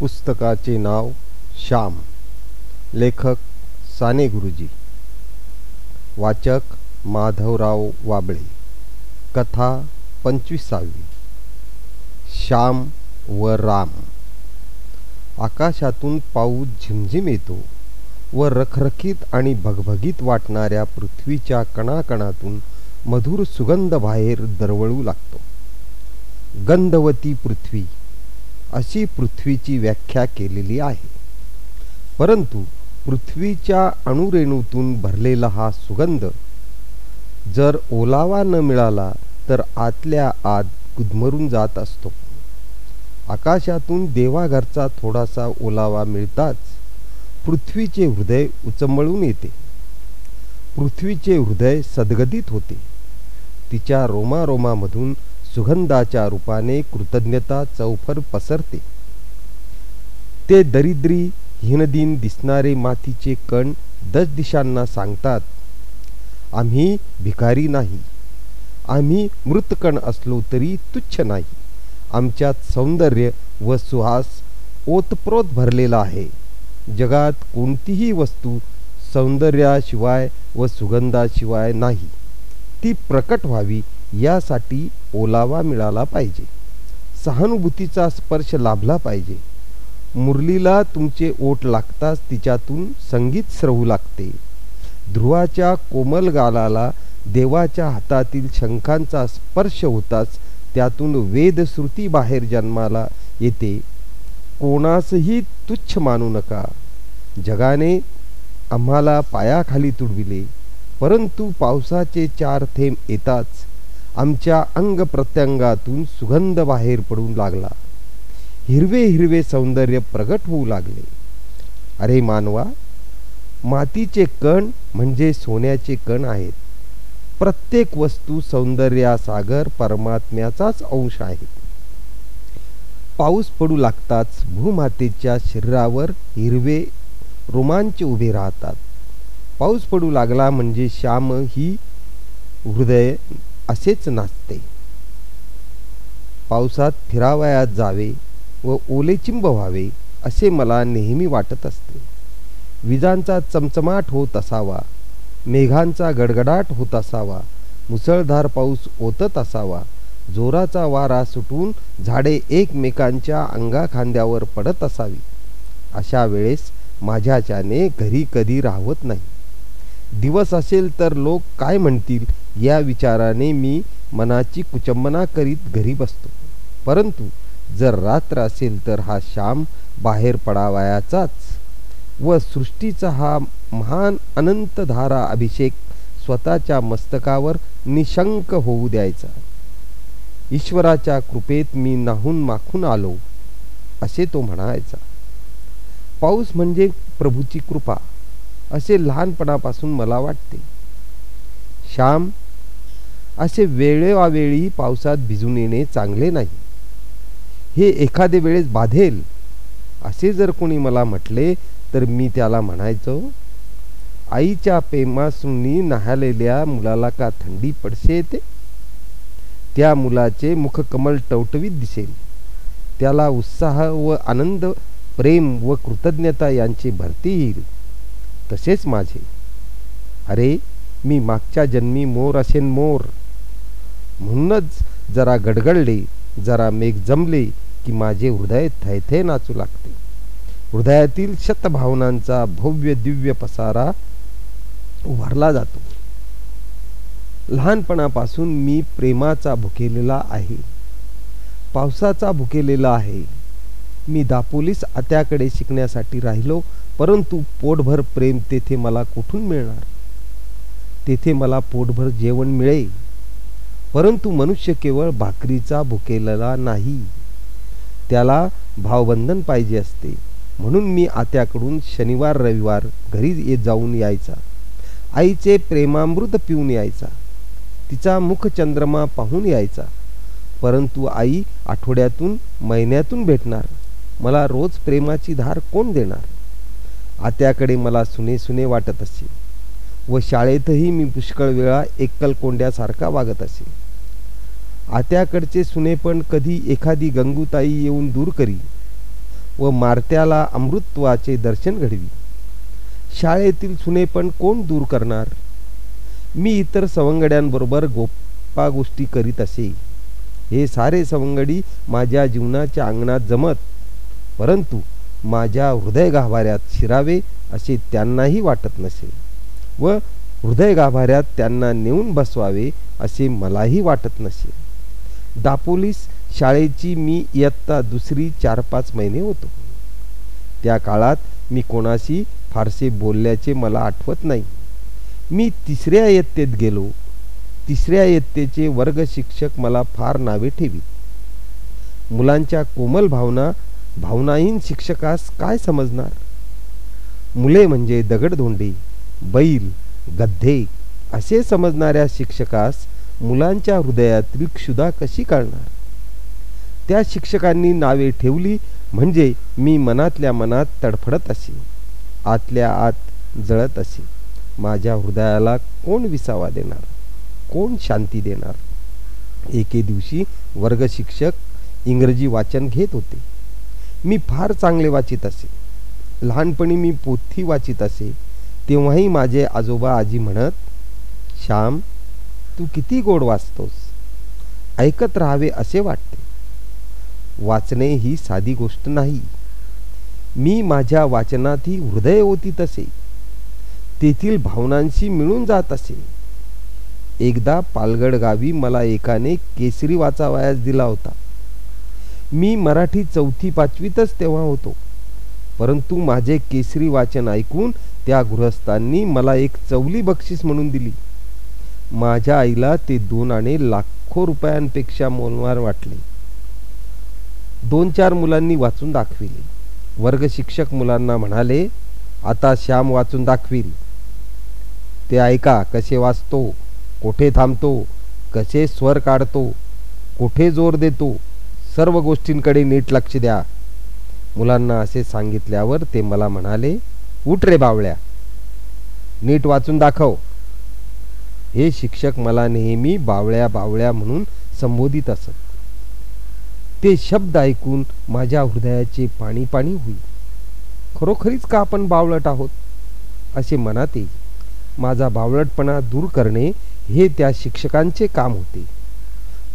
पुस्तकाचे नाव श्याम. लेखक साने गुरुजी. वाचक माधवराव वाबळे. कथा पंचवीसावी. श्याम व राम. आकाशातून पाऊस झिमझिम येतो व रखरखीत आणि भगभगीत वाटणाऱ्या पृथ्वीच्या कणाकणातून मधुर सुगंध बाहेर दरवळू लागतो. गंधवती पृथ्वी अशी पृथ्वीची व्याख्या केलेली आहे. परंतु पृथ्वीच्या अणुरेणूतून भरलेला हा सुगंध जर ओलावा न मिळाला तर आतल्या आत गुदमरून जात असतो. आकाशातून देवाघरचा थोडासा ओलावा मिळताच पृथ्वीचे हृदय उचंबळून येते. पृथ्वीचे हृदय सदगदित होते. तिच्या रोमारोमामधून सुगंधाच्या रूपाने कृतज्ञता चौफर पसरते. ते दरिद्री हिनदिन दिसणारे मातीचे कण दश दिशांना सांगतात आम्ही भिकारी नाही. आम्ही मृतकण असलो तरी तुच्छ नाही. आमच्यात सौंदर्य व सुहास ओतप्रोत भरलेला आहे. जगात कोणतीही वस्तू सौंदर्याशिवाय व सुगंधाशिवाय नाही. ती प्रकट व्हावी यासाठी ओलावा मिळाला पाहिजे. सहानुभूतीचा स्पर्श लाभला पाहिजे. मुरलीला तुमचे ओठ लागताच तिच्यातून संगीत स्रवू लागते. ध्रुवाच्या कोमल गालाला देवाच्या हातातील शंखांचा स्पर्श होताच त्यातून वेदश्रुती बाहेर जन्माला येते. कोणासही तुच्छ मानू नका. जगाने आम्हाला पायाखाली तुडविले. परंतु पावसाचे चार थेंब येताच आमच्या अंग प्रत्यंगातून सुगंध बाहेर पडू लागला. हिरवे हिरवे सौंदर्य प्रगट होऊ लागले. अरे मानवा मातीचे कण म्हणजे सोन्याचे कण आहेत. प्रत्येक वस्तू सौंदर्यासागर परमात्म्याचाच अंश आहे. पाऊस पडू लागताच भूमातेच्या शरीरावर हिरवे रोमांच उभे राहतात. पाऊस पडू लागला म्हणजे श्याम ही हृदय असेच नाचते. पावसात फिरावयात जावे व ओलेचिंब व्हावे असे मला नेहमी वाटत असते. विजांचा चमचमाट होत असावा मेघांचा गडगडाट होत असावा मुसळधार पाऊस ओतत असावा जोराचा वारा सुटून झाडे एकमेकांच्या अंगाखांद्यावर पडत असावी. अशा वेळेस माझ्याच्याने घरी कधी राहत नाही. दिवस असेल तर लोक काय म्हणतील? या विचाराने मी मनाची कुचंबना करीत घरी बसतो. परंतु जर रात्र असेल तर हा श्याम बाहेर पडावयाचाच व सृष्टीचा हा महान अनंत धारा अभिषेक स्वतःच्या मस्तकावर निशंक होऊ द्यायचा. ईश्वराच्या कृपेत मी नाहून माखून आलो असे तो म्हणायचा. पाऊस म्हणजे प्रभूची कृपा असे लहानपणापासून मला वाटते. श्याम असे वेळेवावेळी पावसात भिजून येणे चांगले नाही. हे एखादे वेळेस बाधेल असे जर कोणी मला म्हटले तर मी त्याला म्हणायचो आईच्या प्रेमासूनी न्हालेल्या मुलाला का थंडी पडसे येते? त्या मुलाचे मुखकमल टवटवीत दिसेल. त्याला उत्साह व आनंद प्रेम व कृतज्ञता यांची भरती येईल. तसेच माझे. अरे मी मागच्या जन्मी मोर असेन मोर. म्हणूनच जरा गडगडले जरा मेघ जमले की माझे हृदय थैथे नाचू लागते. हृदयातील शतभावनांचा भव्य दिव्य पसारा उभारला जातो. लहानपणापासून मी प्रेमाचा भुकेलेला आहे. पावसाचा भुकेलेला आहे. मी दापोलीस आत्याकडे शिकण्यासाठी राहिलो परंतु पोटभर प्रेम तेथे मला कुठून मिळणार? तेथे मला पोटभर जेवण मिळेल. परंतु मनुष्य केवळ भाकरीचा भुकेलेला नाही. त्याला भावबंधन पाहिजे असते. म्हणून मी आत्याकडून शनिवार रविवार घरी येत जाऊन यायचा. आईचे प्रेमामृत पिऊन यायचा. तिचा मुखचंद्रमा पाहून यायचा. परंतु आई आठवड्यातून महिन्यातून भेटणार. मला रोज प्रेमाची धार कोण देणार? आत्याकडे मला सुने सुने वाटत असे. व शाळेतही मी पुष्कळ वेळा एकल कोंड्यासारखा वागत असे. आत्याकडचे सुनेपण कधी एखादी गंगूताई येऊन दूर करी व मारत्याला अमृत्वाचे दर्शन घडवी. शाळेतील सुनेपण कोण दूर करणार? मी इतर सवंगड्यांबरोबर गोप्पा गोष्टी करीत असे. हे सारे सवंगडी माझ्या जीवनाच्या अंगणात जमत परंतु माझ्या हृदय गाभाऱ्यात शिरावे असे त्यांनाही वाटत नसे व हृदय गाभाऱ्यात त्यांना नेऊन बसवावे असे मलाही वाटत नसे. दापोलीस शाळेची मी इयत्ता दुसरी चार पाच महिने होतो. त्या काळात मी कोणाशी फारसे बोलल्याचे मला आठवत नाही. मी तिसऱ्या इयत्तेत गेलो. तिसऱ्या इयत्तेचे वर्ग शिक्षक मला फार नावे ठेवीत. मुलांच्या कोमल भावना भावनाहीन शिक्षकास काय समजणार? मुले म्हणजे दगडधोंडे बैल गद्धे असे समजणाऱ्या शिक्षकास मुलांच्या हृदयातील क्षुधा कशी काढणार? त्या शिक्षकांनी नावे ठेवली म्हणजे मी मनातल्या मनात तडफडत असे आतल्या आत जळत असे. माझ्या हृदयाला कोण विसावा देणार? कोण शांती देणार? एके दिवशी वर्ग शिक्षक इंग्रजी वाचन घेत होते. मी फार चांगले वाचित असे. लहानपणी मी पोथी वाचित असे. तेव्हाही माझे आजोबा आजी म्हणत श्याम तू किती गोड वाचतोस? ऐकत राहावे असे वाटते. वाचणे ही साधी गोष्ट नाही. मी माझ्या वाचनातही हृदय ओतीत असे तेथील भावनांशी मिळून जात असे. एकदा पालगड गावी मला एकाने केसरी वाचावयास दिला होता. मी मराठी चौथी पाचवीतच तेव्हा होतो. परंतु माझे केसरी वाचन ऐकून त्या गृहस्थांनी मला एक चवली बक्षीस म्हणून दिली. माझ्या आईला ते दोन आणे लाखो रुपयांपेक्षा मोलमार वाटले. दोन चार मुलांनी वाचून दाखविले. वर्ग शिक्षक मुलांना म्हणाले आता श्याम वाचून दाखवील. ते ऐका कसे वाचतो कोठे थांबतो कसे स्वर काढतो कुठे जोर देतो सर्व गोष्टींकडे नीट लक्ष द्या. मुलांना असे सांगितल्यावर ते मला म्हणाले उठ रे बावळ्या. नीट वाचून दाखव. हे शिक्षक मला नेहमी बावळ्या बावळ्या म्हणून संबोधित असत. ते शब्द ऐकून माझ्या हृदयाचे पाणी पाणी होईल. खरोखरीच का आपण बावळट आहोत? असे मनात येईल. माझा बावळटपणा दूर करणे हे त्या शिक्षकांचे काम होते.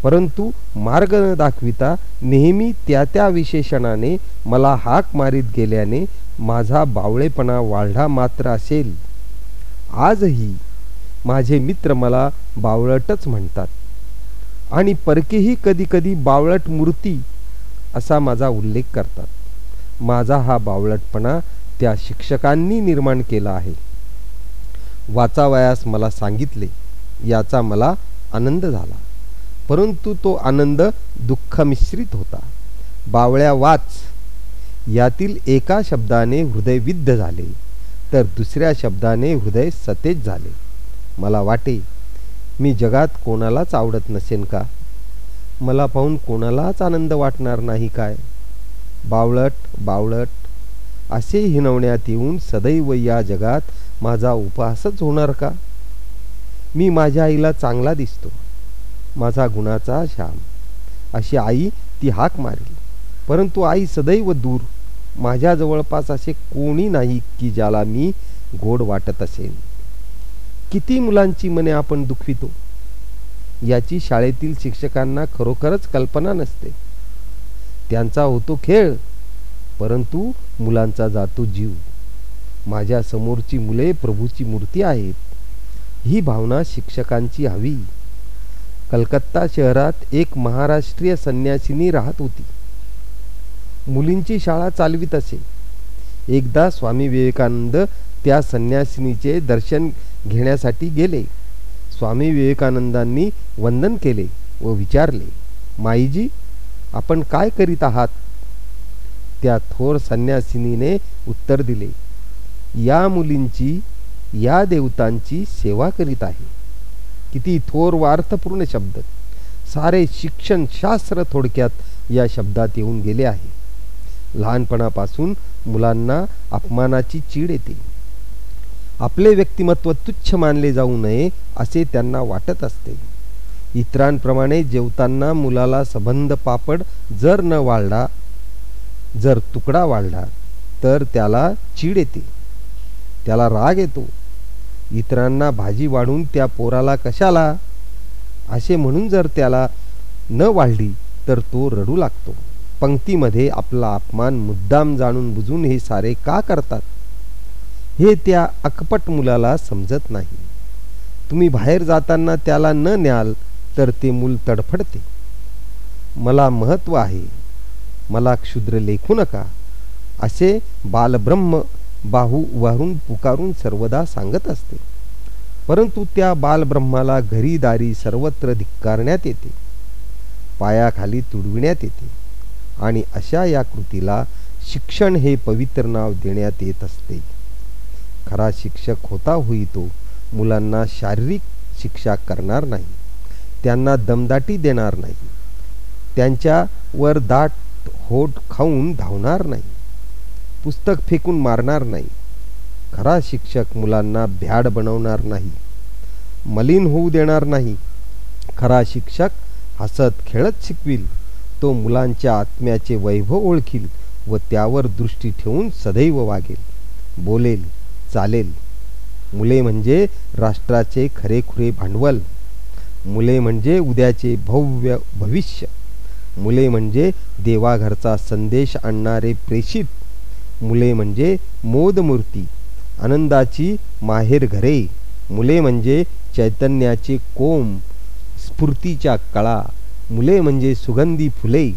परंतु मार्ग न दाखविता नेहमी त्या त्या विशेषणाने मला हाक मारीत गेल्याने माझा बावळेपणा वाढला मात्र असेल. आजही माझे मित्र मला बावळटच म्हणतात. आणि परकेही कधी कधी बावळट मूर्ती असा माझा उल्लेख करतात. माझा हा बावळटपणा त्या शिक्षकांनी निर्माण केला आहे. वाचावयास मला सांगितले याचा मला आनंद झाला. परंतु तो आनंद दुःखमिश्रित होता. बावळ्या वाच. यातील एका शब्दाने हृदय विद्ध झाले तर दुसऱ्या शब्दाने हृदय सतेज झाले. मला वाटे. मी जगात कोणालाच आवडत नसेन का? मला पाहून कोणालाच आनंद वाटणार नाही काय? बावळट बावळट. असे हिनवण्यात येऊन सदैव या जगात माझा उपहासच होणार का? मी माझ्या आईला चांगला दिसतो. माझा गुणाचा श्याम. अशी आई ती हाक मारेल. परंतु आई सदैव दूर. माझ्या जवळपास असे कोणी नाही की ज्याला मी गोड वाटत असेल किती मुलांची मने आपण दुखवितो? याची शाळेतील शिक्षकांना खरोखरच कल्पना नसते. त्यांचा होतो खेळ परंतु मुलांचा जातो जीव. माझ्या समोरची मुले प्रभूची मूर्ती आहेत. ही भावना शिक्षकांची हवी. कलकत्ता शहरात एक महाराष्ट्रीय संन्यासिनी राहत होती. मुलींची शाळा चालवीत असे. एकदा स्वामी विवेकानंद त्या संन्यासिनीचे दर्शन घेण्यासाठी गेले. स्वामी विवेकानंदांनी वंदन केले व विचारले माईजी आपण काय करीत आहात? त्या थोर संन्यासिनीने उत्तर दिले या मुलींची या देवतांची सेवा करीत आहे. किती थोर व अर्थपूर्ण शब्द. सारे शिक्षण शास्त्र थोडक्यात या शब्दात येऊन गेले आहे. लहानपणापासून मुलांना अपमानाची चीड येते. आपले व्यक्तिमत्व तुच्छ मानले जाऊ नये असे त्यांना वाटत असते. इतरांप्रमाणे जेवताना मुलाला सबंध पापड जर न वाळला जर तुकडा वाढला तर त्याला चीड येते. त्याला राग येतो. इतरांना भाजी वाढून त्या पोराला कशाला? असे म्हणून जर त्याला न वाढली तर तो रडू लागतो. पंक्तीमध्ये आपला अपमान मुद्दाम जाणून बुजून हे सारे का करतात? हे त्या अकपट मुलाला समजत नाही. तुम्ही बाहेर जाताना त्याला न न्याल तर ते मूल तडफडते. मला महत्त्व आहे. मला क्षुद्र लेखू नका. असे बालब्रह्म बाहू उभारून पुकारून सर्वदा सांगत असते. परंतु त्या बालब्रह्माला घरी दारी सर्वत्र धिक्कारण्यात येते. पायाखाली तुडविण्यात येते. आणि अशा या कृतीला शिक्षण हे पवित्र नाव देण्यात येत असते. खरा शिक्षक होता होई तो मुलांना शारीरिक शिक्षा करणार नाही त्यांना दमदाटी देणार नाही त्यांच्यावर दाट होट खाऊन धावणार नाही पुस्तक फेकून मारणार नाही खरा शिक्षक मुलांना भ्याड बनवणार नाही मलिन होऊ देणार नाही खरा शिक्षक हसत खेळत शिकविल तो मुलांच्या आत्म्याचे वैभव ओळखील व त्यावर दृष्टी ठेवून सदैव वागेल बोलेल चालेल. मुले म्हणजे राष्ट्राचे खरेखुरे भांडवल. मुले म्हणजे उद्याचे भव्य भविष्य. मुले म्हणजे देवाघरचा संदेश आणणारे प्रेषित. मुले म्हणजे मोदमूर्ती आनंदाची माहेर घरे. मुले म्हणजे चैतन्याचे कोम स्फूर्तीच्या कळा. मुले म्हणजे सुगंधी फुले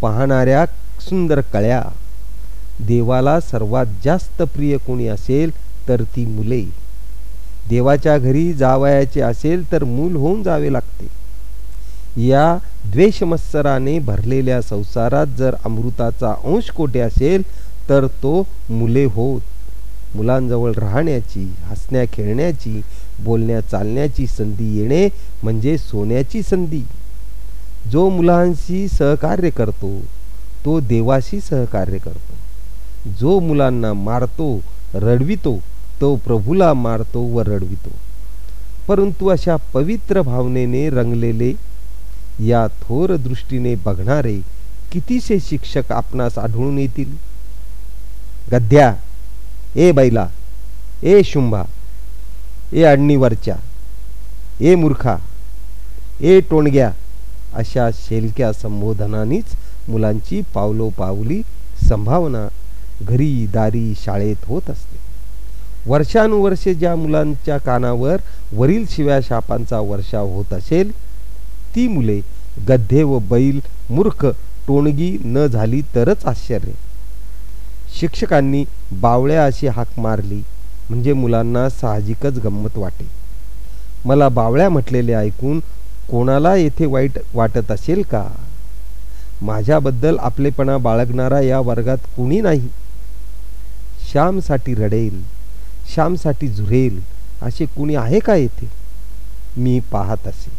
पाहणाऱ्या सुंदर कळ्या. देवाला सर्वात जास्त प्रिय कोणी असेल तर ती मुले. देवाच्या घरी जावयाचे असेल तर मूल होऊन जावे लागते. या द्वेषमत्सराने भरलेल्या संसारात जर अमृताचा अंश कोठे असेल तर तो मुले होत. मुलांजवळ राहण्याची हसण्या खेळण्याची बोलण्या चालण्याची संधी येणे म्हणजे सोन्याची संधी. जो मुलांशी सहकार्य करतो तो देवाशी सहकार्य करतो. जो मुलांना मारतो रडवितो तो प्रभूला मारतो व रडवितो. परंतु अशा पवित्र भावनेने रंगलेले या थोर दृष्टीने बघणारे कितीसे शिक्षक आपणास आढळून येतील? गद्या ए बैला ए शुंभा ए अडणीवरच्या ए मूर्खा ए टोणग्या अशा शेलक्या संबोधनानीच मुलांची पावलोपावली संभावना घरी दारी शाळेत होत असते. वर्षानुवर्षे ज्या मुलांच्या कानावर वरील शिव्या शापांचा वर्षाव होत असेल ती मुले गद्धे व बैल मूर्ख टोणगी न झाली तरच आश्चर्य. शिक्षकांनी बावळ्या अशी हाक मारली म्हणजे मुलांना साहजिकच गंमत वाटे. मला बावळ्या म्हटलेले ऐकून कोणाला येथे वाईट वाटत असेल का? माझ्याबद्दल आपलेपणा बाळगणारा या वर्गात कुणी नाही. श्यामसाठी रडेल श्यामसाठी झुरेल असे कुणी आहे का येथे? मी पाहत असे.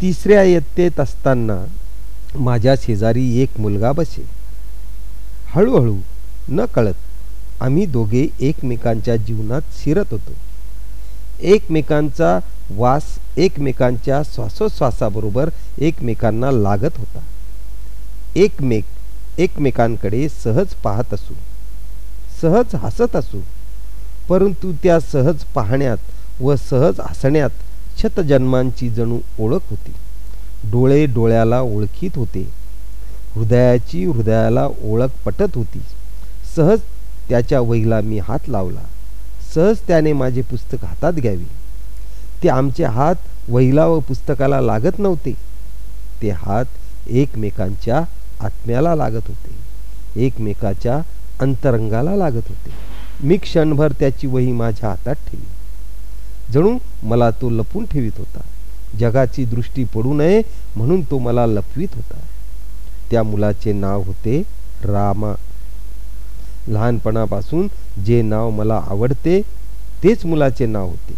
तिसऱ्या इयत्तेत असताना माझ्या शेजारी एक मुलगा बसे हळूहळू न कळत आम्ही दोघे एकमेकांच्या जीवनात शिरत होतो. एकमेकांचा वास एकमेकांच्या श्वासोश्वासाबरोबर एकमेकांना लागत होता. एकमेक एकमेकांकडे सहज पाहत असू सहज हसत असू. परंतु त्या सहज पाहण्यात व सहज हसण्यात शतजन्मांची जणू ओळख होती. डोळे डोळ्याला ओळखीत होते. हृदयाची हृदयाला ओळख पटत होती. सहज त्याच्या वहीला मी हात लावला. सहज त्याने माझे पुस्तक हातात घ्यावे. ते आमचे हात वहिला व पुस्तकाला लागत नव्हते. ते हात एकमेकांच्या आत्म्याला लागत होते. एकमेकाच्या अंतरंगाला लागत होते. मी क्षणभर त्याची वही माझ्या हातात ठेवी. जणू मला तो लपून ठेवित होता. जगाची दृष्टी पडू नये म्हणून तो मला लपवीत होता. त्या मुलाचे नाव होते रामा. लहानपणापासून जे नाव मला आवडते तेच मुलाचे नाव होते.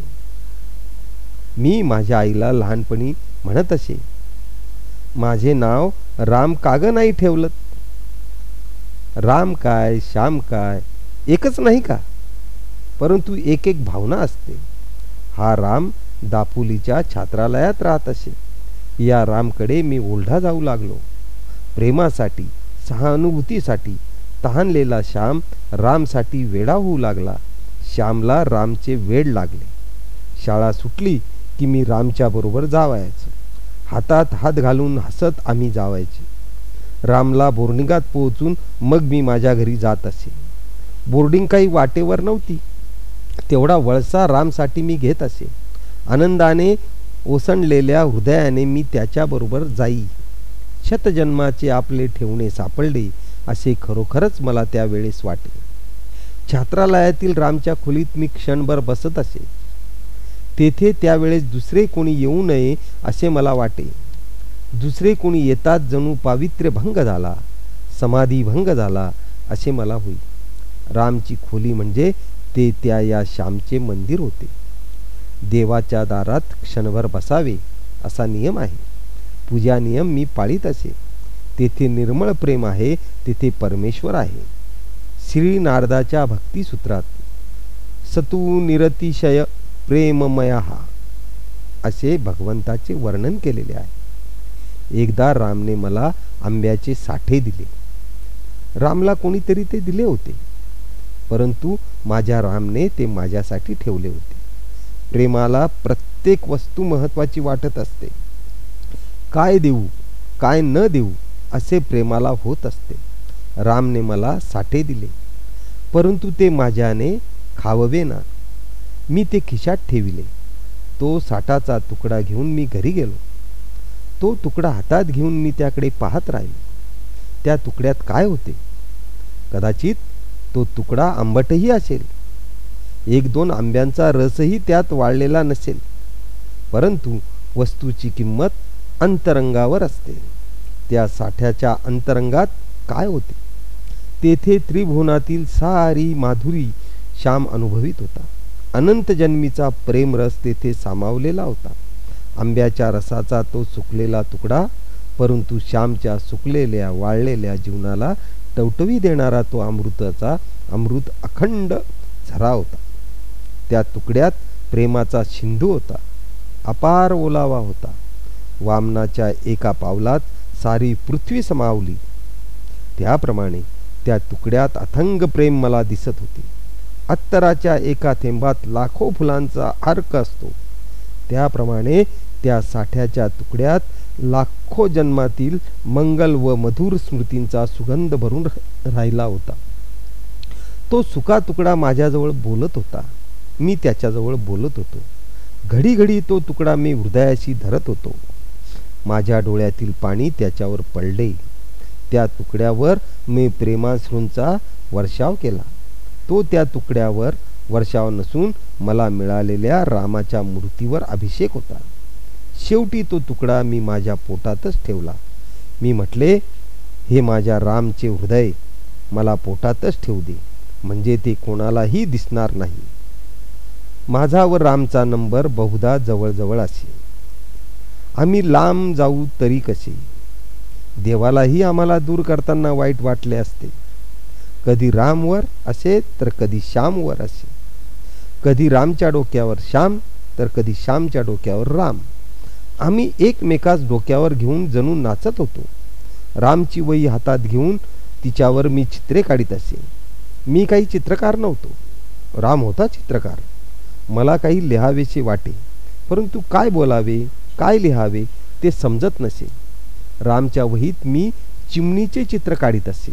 मी माझ्या आईला लहानपणी म्हणत असे. माझे नाव राम काग नाही ठेवलं राम काय श्याम काय एकच नाही का? परंतु एक एक भावना असते. हा राम दापोलीच्या छात्रालयात राहत असे. या रामकडे मी ओढा जाऊ लागलो. प्रेमासाठी सहानुभूतीसाठी तहानलेला श्याम रामसाठी वेडा होऊ लागला. श्यामला रामचे वेड लागले. शाळा सुटली की मी रामच्या बरोबर जावायचं. हातात हात घालून हसत आम्ही जावायचे. रामला बोर्डिंगात पोहोचून मग मी माझ्या घरी जात असे. बोर्डिंग काही वाटेवर नव्हती. तेवढा वळसा रामसाठी मी घेत असे. आनंदाने ओसंडलेल्या हृदयाने मी त्याच्याबरोबर जाई. शतजन्माचे आपले ठेवणे सापडले असे खरोखरच मला त्यावेळेस वाटे छात्रालयातील रामच्या खोलीत मी क्षणभर बसत असे. तेथे त्यावेळेस दुसरे कोणी येऊ नये असे मला वाटे. दुसरे कोणी येतात जणू पावित्र्य भंग झाला समाधी भंग झाला असे मला होई रामची खोली म्हणजे ते त्या या श्यामचे मंदिर होते. देवाच्या दारात क्षणभर बसावे असा नियम आहे. पूजा नियम मी पाळीत असे. तेथे निर्मळ प्रेम आहे तेथे परमेश्वर आहे. श्री नारदाच्या भक्तिसूत्रात सतू निरतिशय प्रेममया असे भगवंताचे वर्णन केलेले आहे. एकदा रामने मला आंब्याचे साठे दिले. रामला कोणीतरी ते दिले होते. परंतु माझ्या रामने ते माझ्यासाठी ठेवले होते. प्रेमाला प्रत्येक वस्तू महत्वाची वाटत असते. काय देऊ काय न देऊ असे प्रेमाला होत असते. रामने मला साठे दिले. परंतु ते माझ्याने खाववे ना. मी ते खिशात ठेविले. तो साठाचा तुकडा घेऊन मी घरी गेलो. तो तुकडा हातात घेऊन मी त्याकडे पाहत राहिलो. त्या तुकड्यात काय होते? कदाचित तो तुकडा आंबटही असेल. एक दोन आंब्यांचा रसही त्यात वाळलेला नसेल. परंतु वस्तूची किंमत अंतरंगावर असते. त्या साठ्याच्या अंतरंगात काय होते? तेथे त्रिभुवनातील सारी माधुरी श्याम अनुभवित होता. अनंत जन्मीचा प्रेमरस तेथे सामावलेला होता. आंब्याच्या रसाचा तो सुकलेला तुकडा परंतु श्यामच्या सुकलेल्या वाळलेल्या जीवनाला टवटवी देणारा तो अमृताचा अमृत अखंड झरा होता. त्या तुकड्यात प्रेमाचा सिंधू होता अपार ओलावा होता. वामनाच्या एका पावलात सारी पृथ्वी समावली. त्याप्रमाणे त्या तुकड्यात अथंग प्रेम मला दिसत होते. अत्तराच्या एका थेंबात लाखो फुलांचा अर्क असतो. त्याप्रमाणे त्या साठ्याच्या तुकड्यात लाखो जन्मातील मंगल व मधुर स्मृतींचा सुगंध भरून राहिला होता. तो सुका तुकडा माझ्याजवळ बोलत होता. मी त्याच्याजवळ बोलत होतो. घडी घडी तो तुकडा मी हृदयाशी धरत होतो. माझ्या डोळ्यातील पाणी त्याच्यावर पडले. त्या तुकड्यावर मी प्रेमाश्रूंचा वर्षाव केला. तो त्या तुकड्यावर वर्षाव नसून मला मिळालेल्या रामाच्या मूर्तीवर अभिषेक होता. शेवटी तो तुकडा मी माझ्या पोटातच ठेवला. मी म्हटले हे माझ्या रामचे हृदय मला पोटातच ठेवू दे म्हणजे ते कोणालाही दिसणार नाही. माझा व रामचा नंबर बहुधा जवळजवळ असे. आम्ही लांब जाऊ तरी कसे? देवालाही आम्हाला दूर करताना वाईट वाटले असते. कधी रामवर असे तर कधी श्यामवर असे. कधी रामच्या डोक्यावर श्याम तर कधी श्यामच्या डोक्यावर राम. आम्ही एकमेकास डोक्यावर घेऊन जणू नाचत होतो. रामची वही हातात घेऊन तिच्यावर मी चित्रे काढीत असे. मी काही चित्रकार नव्हतो. राम होता चित्रकार. मला काही लिहावेसे वाटे. परंतु काय बोलावे काय लिहावे ते समजत नसे. रामच्या वहीत मी चिमणीचे चित्र काढीत असे.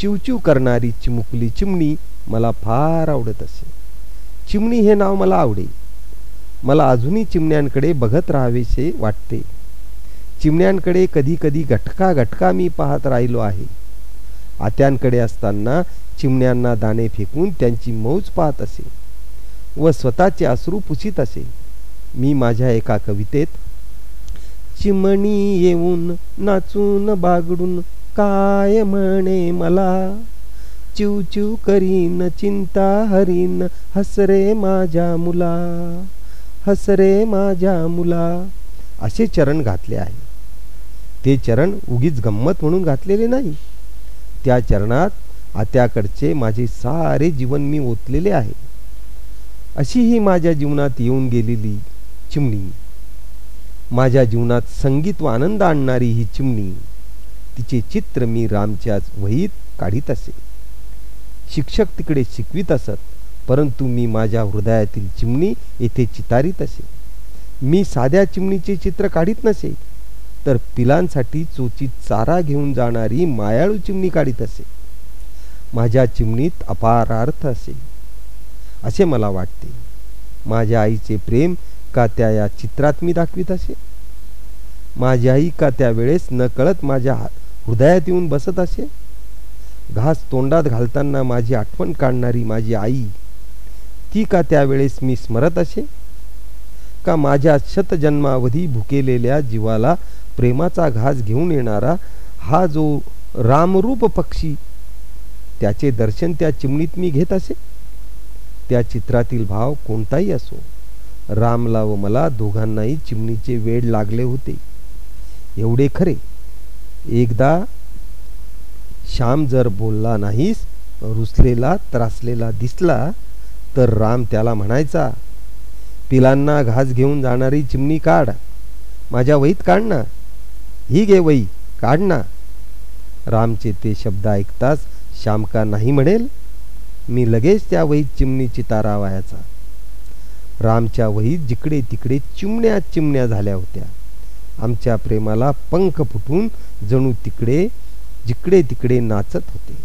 चिवचिव करणारी चिमुकली चिमणी मला फार आवडत असे. चिमणी हे नाव मला आवडे. मला अजूनही चिमण्यांकडे बघत राहावेसे वाटते. चिमण्यांकडे कधी कधी घटका घटका मी पाहत राहिलो आहे. आत्यांकडे असताना चिमण्यांना दाणे फेकून त्यांची मौज पाहत असे. व स्वतःचे अश्रू पुसीत असे. मी माझ्या एका कवितेत चिमणी येऊन नाचून बागडून काय म्हणे मला? चिव चिव करीन चिंता हरीन हसरे माझ्या मुला. हसरे माझ्या मुला. असे चरण घातले आहे. ते चरण उगीच गंमत म्हणून घातलेले नाही. त्या चरणात आत्याकडचे माझे सारे जीवन मी ओतलेले आहे. अशी ही माझ्या जीवनात येऊन गेलेली चिमणी. माझ्या जीवनात संगीत व आनंद आणणारी ही चिमणी. तिचे चित्र मी रामच्याच वहीत काढीत असे. शिक्षक तिकडे शिकवित असत. परंतु मी माझ्या हृदयातील चिमणी येथे चितारीत असे. मी साध्या चिमणीचे चित्र काढीत नसे तर पिलांसाठी चोचीत चारा घेऊन जाणारी मायाळू चिमणी काढीत असे. माझ्या चिमणीत अपार अर्थ असे. असे मला वाटते. माझ्या आईचे प्रेम का त्या या चित्रात मी दाखवित असे? माझी आई का त्यावेळेस न कळत माझ्या हृदयात येऊन बसत असे? घास तोंडात घालताना माझी आठवण काढणारी माझी आई ती का त्यावेळेस मी स्मरत असे? का माझ्या शतजन्मावधी भुकेलेल्या जीवाला प्रेमाचा घास घेऊन येणारा हा जो रामरूप पक्षी त्याचे दर्शन त्या चिमणीत मी घेत असे? त्या चित्रातील भाव कोणताही असो रामला व मला दोघांनाही चिमणीचे वेळ लागले होते. एवढे खरे. एकदा श्याम जर बोलला नाहीस रुसलेला त्रासलेला दिसला तर राम त्याला म्हणायचा पिलांना घास घेऊन जाणारी चिमणी काढ माझ्या वहीत काढ ना ही घे वही काढ ना. रामचे ते शब्द ऐकताच श्यामका नाही म्हणेल मी लगेच त्या वहीत चिमणीची तारा व्हायचा. रामच्या वहीत जिकडे तिकडे चिमण्या चिमण्या झाल्या होत्या. आमच्या प्रेमाला पंख फुटून जणू तिकडे जिकडे तिकडे नाचत होते.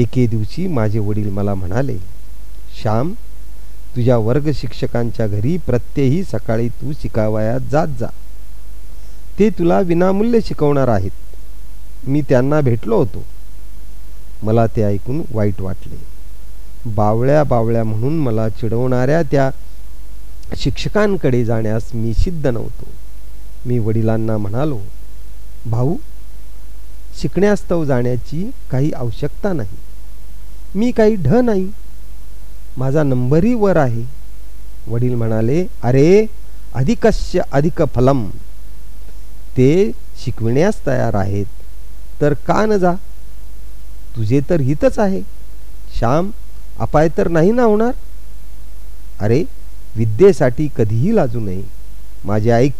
एके दिवशी माझे वडील मला म्हणाले श्याम तुझ्या वर्ग शिक्षकांच्या घरी प्रत्येही सकाळी तू शिकावयात जात जा. ते तुला विनामूल्य शिकवणार आहेत. मी त्यांना भेटलो होतो. मला ते ऐकून वाईट वाटले. बावळ्या बावळ्या म्हणून मला चिडवणाऱ्या त्या शिक्षकांकडे जाण्यास मी सिद्ध नव्हतो. मी वडिलांना म्हणालो भाऊ शिकण्यास्तव जाण्याची काही आवश्यकता नाही. मी काही ढ नाही. माझा नंबरही वर आहे. वडील म्हणाले अरे अधिकस्य अधिक फलम. ते शिकविण्यास तयार आहेत. तर का न जा? तुझे तर हितच आहे. श्याम अपाय तर नाही ना होणार? अरे विद्येसाठी कधीही लाजू नये. माझे ऐक.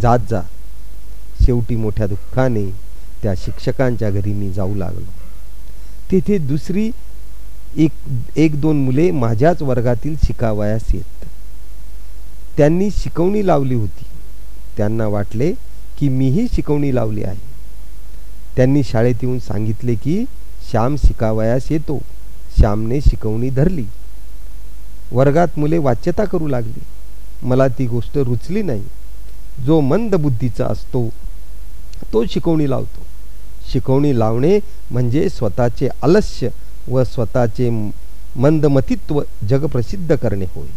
जात जा. शेवटी मोठ्या दुःखाने त्या शिक्षकांच्या घरी मी जाऊ लागलो. तेथे दुसरी एक एक दोन मुले माझ्याच वर्गातील शिकावयास येत. त्यांनी शिकवणी लावली होती. त्यांना वाटले की मीही शिकवणी लावली आहे. त्यांनी शाळेत येऊन सांगितले की श्याम शिकावयास येतो. श्यामने शिकवणी धरली. वर्गात मुले वाच्यता करू लागली. मला ती गोष्ट रुचली नाही. जो मंद बुद्धीचा असतो तो शिकवणी लावतो. शिकवणी लावणे म्हणजे स्वतःचे आलस्य व स्वतःचे मंदमतित्व जगप्रसिद्ध करणे होय.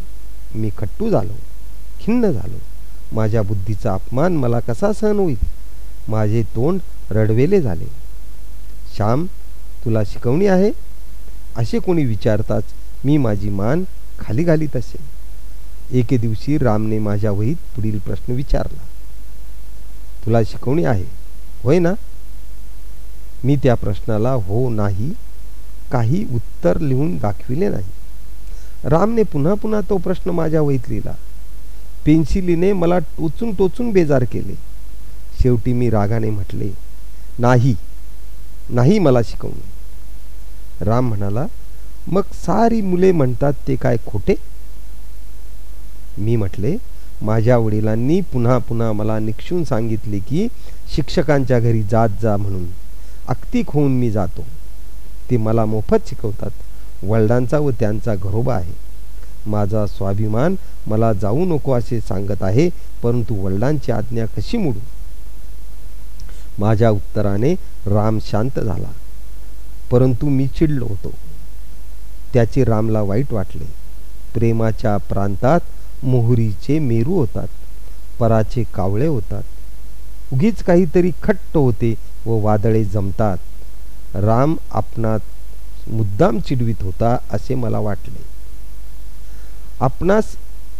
मी खट्टू झालो खिन्न झालो. माझ्या बुद्धीचा अपमान मला कसा सहन होईल? माझे तोंड रडवेले झाले. श्याम तुला शिकवणी आहे? असे कोणी विचारताच मी माझी मान खाली घालीत असे. एके दिवशी रामने माझ्या वहीत पुढील प्रश्न विचारला. तुला शिकवणी आहे होय ना? मी त्या प्रश्नाला हो नाही काही उत्तर लिहून दाखविले नाही. रामने पुन्हा पुन्हा तो प्रश्न माझ्या वहीत लिहिला. पेन्सिलीने मला टोचून टोचून बेजार केले. शेवटी मी रागाने म्हटले नाही नाही मला शिकवणे राम म्हणाला मग सारी मुले म्हणतात ते काय खोटे? मी म्हटले माझ्या वडिलांनी पुन्हा पुन्हा मला निक्षून सांगितले की शिक्षकांच्या घरी जात जा म्हणून. अक्तिक होऊन मी जातो. ते मला मोफत शिकवतात. वडिलांचा व त्यांचा घरोबा आहे. माझा स्वाभिमान मला जाऊ नको असे सांगत आहे परंतु वडिलांची आज्ञा कशी मोडू? माझ्या उत्तराने राम शांत झाला. परंतु मी चिडलो होतो. त्याचे रामला वाईट वाटले. प्रेमाच्या प्रांतात मोहरीचे मेरू होतात. पराचे कावळे होतात. उगीच काहीतरी खट्ट होते व वादळे जमतात. राम आपणात मुद्दाम चिडवीत होता असे मला वाटले. आपणास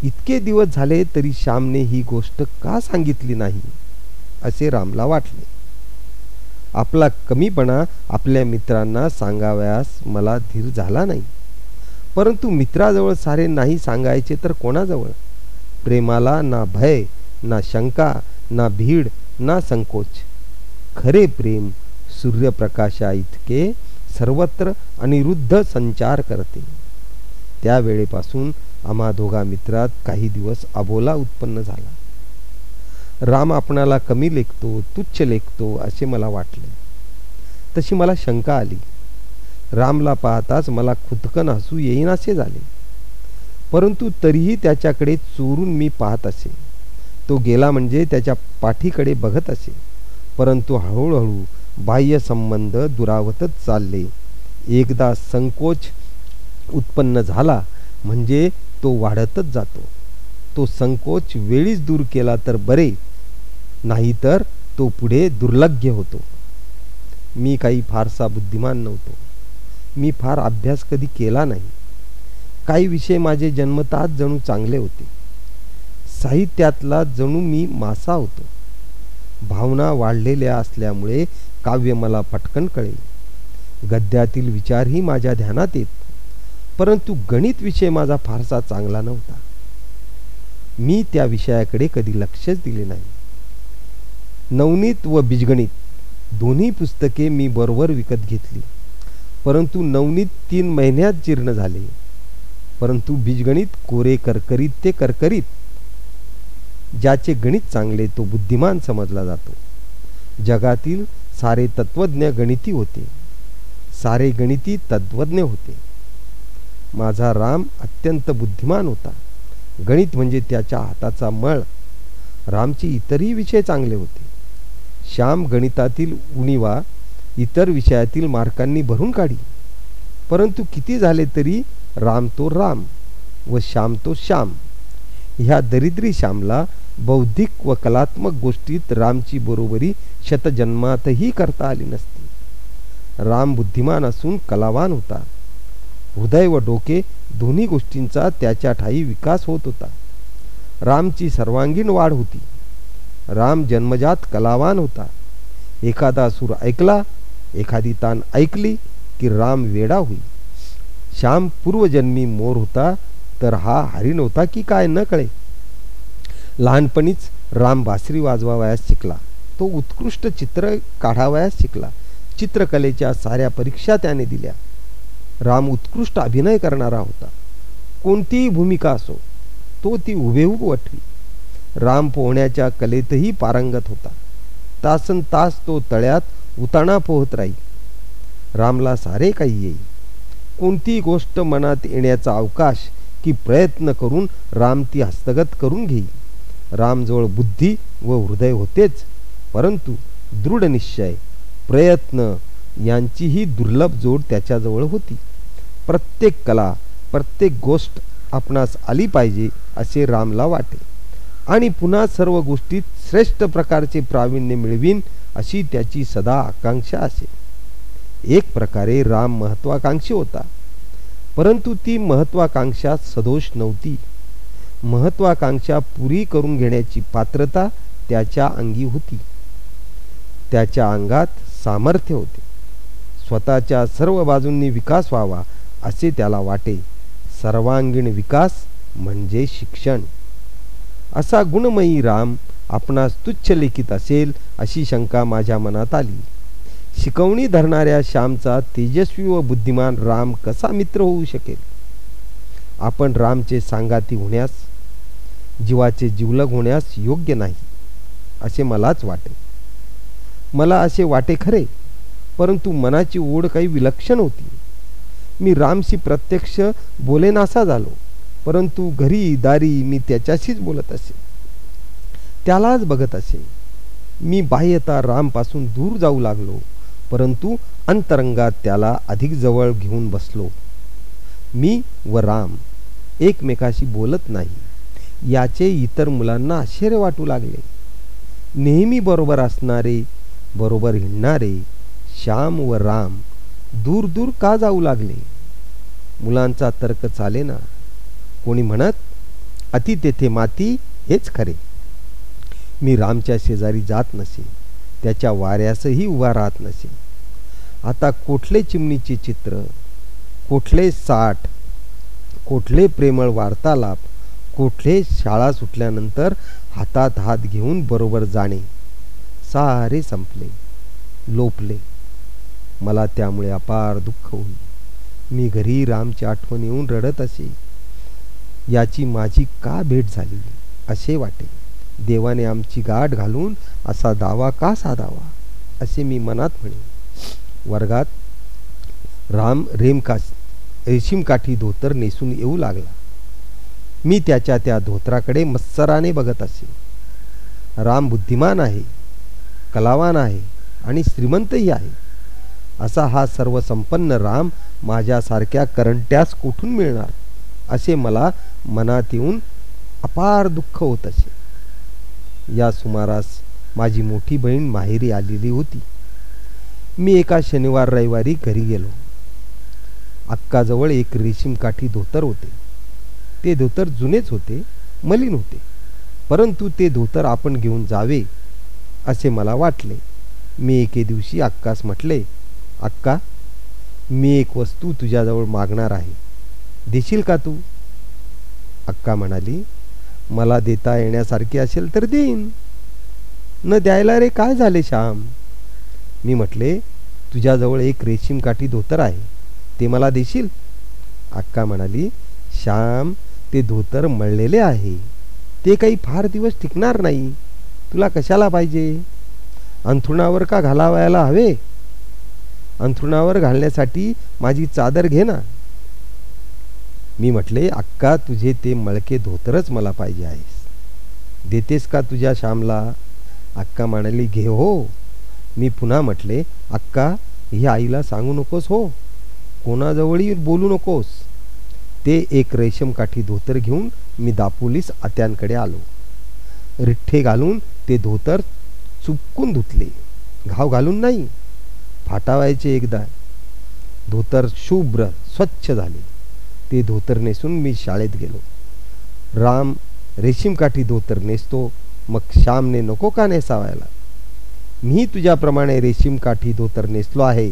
इतके दिवस झाले तरी श्यामने ही गोष्ट का सांगितली नाही? असे रामला वाटले. आपला कमीपणा आपल्या मित्रांना सांगाव्यास मला धीर झाला नाही. परंतु मित्राजवळ सारे नाही सांगायचे तर कोणाजवळ? प्रेमाला ना भय ना शंका ना भीड ना संकोच. खरे प्रेम सूर्यप्रकाशा इतके सर्वत्र अनिरुद्ध संचार करते. त्यावेळेपासून आम्हा दोघा मित्रात काही दिवस अबोला उत्पन्न झाला. राम आपणाला कमी लेखतो तुच्छ लेखतो असे मला वाटले. तशी मला शंका आली. रामला पाहताच मला खुदकन हसू येईनासे झाले. परंतु तरीही त्याच्याकडे चोरून मी पाहत असे. तो गेला म्हणजे त्याच्या पाठीकडे बघत असे. परंतु हळूहळू बाह्य संबंध दुरावतच चालले. एकदा संकोच उत्पन्न झाला म्हणजे तो वाढतच जातो. तो संकोच वेळीच दूर केला तर बरे नाहीतर तो पुढे दुर्लभ्य होतो. मी काही फारसा बुद्धिमान नव्हतो. मी फार अभ्यास कधी केला नाही. काही विषय माझे जन्मतात जणू चांगले होते. साहित्यातला जणू मी मासा होतो. भावना वाढलेल्या असल्यामुळे काव्य मला पटकन कळेल. गद्यातील विचारही माझ्या ध्यानात येत. परंतु गणित विषय माझा फारसा चांगला नव्हता. मी त्या विषयाकडे कधी लक्षच दिले नाही. नवनीत व बीजगणित दोन्ही पुस्तके मी बरोबर विकत घेतली. परंतु नवनीत तीन महिन्यात जीर्ण झाले. परंतु बीजगणित कोरे करकरीत ते करकरीत ज्याचे गणित चांगले तो बुद्धिमान समजला जातो. जगातील सारे तत्वज्ञ गणिती होते. सारे गणिती तत्वज्ञ होते. माझा राम अत्यंत बुद्धिमान होता. गणित म्हणजे त्याच्या हाताचा मळ. रामचे इतरही विषय चांगले होते. श्याम गणितातील उणीवा इतर विषयातील मार्कांनी भरून काढी. परंतु किती झाले तरी राम तो राम व श्याम तो श्याम. ह्या दरिद्री श्यामला बौद्धिक व कलात्मक गोष्टीत रामची बरोबरी शतजन्मातही करता आली नसती. राम बुद्धिमान असून कलावान होता. हृदय व डोके दोन्ही गोष्टींचा त्याच्या ठाई विकास होत होता. रामची सर्वांगीण वाढ होती. राम जन्मजात कलावान होता. एखादा सूर ऐकला एखादी तान ऐकली की राम वेडा होई. श्याम पूर्वजन्मी मोर होता तर हा हरिण होता की काय न कळे. लहानपणीच राम बासरी वाजवावयास शिकला. तो उत्कृष्ट चित्र काढावयास शिकला. चित्रकलेच्या साऱ्या परीक्षा त्याने दिल्या. राम उत्कृष्ट अभिनय करणारा होता. कोणतीही भूमिका असो तो ती उभेहूब वठली राम पोहण्याच्या कलेतही पारंगत होता. तासन तास तो तळ्यात उताणा पोहत राही. रामला सारे काही येई. कोणतीही गोष्ट मनात येण्याचा अवकाश की प्रयत्न करून राम ती हस्तगत करून घेई. रामजवळ बुद्धी व हृदय होतेच परंतु दृढ निश्चय प्रयत्न यांचीही दुर्लभ जोड त्याच्याजवळ होती. प्रत्येक कला प्रत्येक गोष्ट आपणास आली पाहिजे असे रामला वाटे. आणि पुन्हा सर्व गोष्टीत श्रेष्ठ प्रकारचे प्रावीण्य मिळवीन अशी त्याची सदा आकांक्षा असे. एक प्रकारे राम महत्वाकांक्षी होता परंतु ती महत्वाकांक्षा सदोष नव्हती. महत्वाकांक्षा पुरी करून घेण्याची पात्रता त्याच्या अंगी होती. त्याच्या अंगात सामर्थ्य होते. स्वतःच्या सर्व बाजूंनी विकास व्हावा असे त्याला वाटे. सर्वांगीण विकास म्हणजे शिक्षण. असा गुणमयी राम आपणास तुच्छ लिखित असेल अशी शंका माझ्या मनात आली. शिकवणी धरणाऱ्या श्यामचा तेजस्वी व बुद्धिमान राम कसा मित्र होऊ शकेल? आपण रामचे सांगाती होण्यास जीवाचे जिवलग होण्यास योग्य नाही असे मलाच वाटे. मला असे वाटे खरे परंतु मनाची ओढ काही विलक्षण होती. मी रामशी प्रत्यक्ष बोलेनासा झालो परंतु घरी दारी मी त्याच्याशीच बोलत असे. त्यालाच बघत असे. मी बाह्यता रामपासून दूर जाऊ लागलो परंतु अंतरंगात त्याला अधिक जवळ घेऊन बसलो. मी व राम एकमेकाशी बोलत नाही. याचे इतर मुलांना आश्चर्य वाटू लागले. नेहमी बरोबर असणारे बरोबर हिंडणारे श्याम व राम दूर दूर का जाऊ लागले? मुलांचा तर्क चालेना. कोणी म्हणत अति तेथे माती हेच खरे. मी रामच्या शेजारी जात नसे त्याच्या वाऱ्यासही उभा राहत नसे. आता कोठले चिमणीचे चित्र कोठले साठ कोठले प्रेमळ वार्तालाप कोठले शाळा सुटल्यानंतर हातात हात घेऊन बरोबर जाणे. सारे संपले. लोपले. मला त्यामुळे अपार दुःख होईल. मी घरी रामची आठवण येऊन रडत असे. याची माझी का भेट झाली? असे वाटे. देवाने आमची गाठ घालून असा दावा का साधावा? असे मी मनात म्हणे. वर्गात राम रेमका रेशीमकाठी धोतर नेसून येऊ लागला. मी त्याच्या त्या धोत्राकडे मत्सराने बघत असे. राम बुद्धिमान आहे कलावान आहे आणि श्रीमंतही आहे. असा हा सर्व संपन्न राम माझ्यासारख्या करंट्यास कुठून मिळणार? असे मला मनात येऊन अपार दुःख होत असे. या सुमारास माझी मोठी बहीण माहेरी आलेली होती. मी एका शनिवार रविवारी घरी गेलो. अक्काजवळ एक रेशीम काठी धोतर होते. ते धोतर जुनेच होते मलिन होते. परंतु ते धोतर आपण घेऊन जावे असे मला वाटले. मी एके दिवशी अक्कास म्हटले अक्का मी एक वस्तू तुझ्याजवळ मागणार आहे. देशील का तू? अक्का म्हणाली मला देता येण्यासारखी असेल तर देईन. न द्यायला रे काय झाले श्याम? मी म्हटले तुझ्याजवळ एक रेशीम काठी धोतर आहे ते मला देशील? अक्का म्हणाली श्याम ते धोतर मळलेले आहे. ते काही फार दिवस टिकणार नाही. तुला कशाला पाहिजे? अंथरुणावर का घालावायला हवे? अंथरुणावर घालण्यासाठी माझी चादर घे ना. मी म्हटले अक्का तुझे ते मळके धोतरच मला पाहिजे आहेस. देतेस का तुझ्या श्यामला? अक्का म्हणाली घे हो. मी पुन्हा म्हटले अक्का ही आईला सांगू नकोस हो. कोणाजवळही बोलू नकोस. ते एक रेशम काठी धोतर घेऊन मी दापोलीस आत्यांकडे आलो. रिठ्ठे घालून ते धोतर चुपकून धुतले. घाव घालून नाही फाटावायचे एकदा. धोतर शुभ्र स्वच्छ झाले. ते धोतर नेसून मी शाळेत गेलो. राम रेशीमकाठी धोतर नेसतो मग श्यामने नको का नेसावायला? मी तुझ्याप्रमाणे रेशीमकाठी धोतर नेसलो आहे.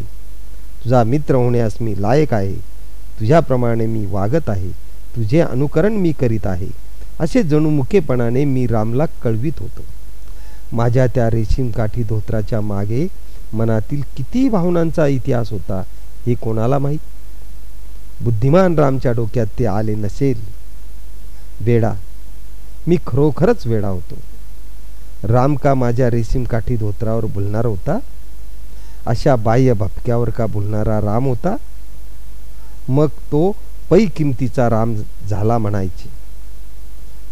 तुझा मित्र होण्यास मी लायक आहे. तुझ्याप्रमाणे मी वागत आहे. तुझे अनुकरण मी करीत आहे. असे जणूमुकेपणाने मी रामला कळवित होतो. माझ्या त्या रेशीम काठी धोत्राच्या मागे मनातील किती भावनांचा इतिहास होता हे कोणाला माहीत? बुद्धिमान रामच्या डोक्यात ते आले नसेल. वेडा. मी खरोखरच वेडा होतो. राम का माझ्या रेशीम काठी धोत्रावर बोलणार होता? अशा बाह्य भपक्यावर का बोलणारा राम होता? मग तो पै किमतीचा राम झाला म्हणायचे.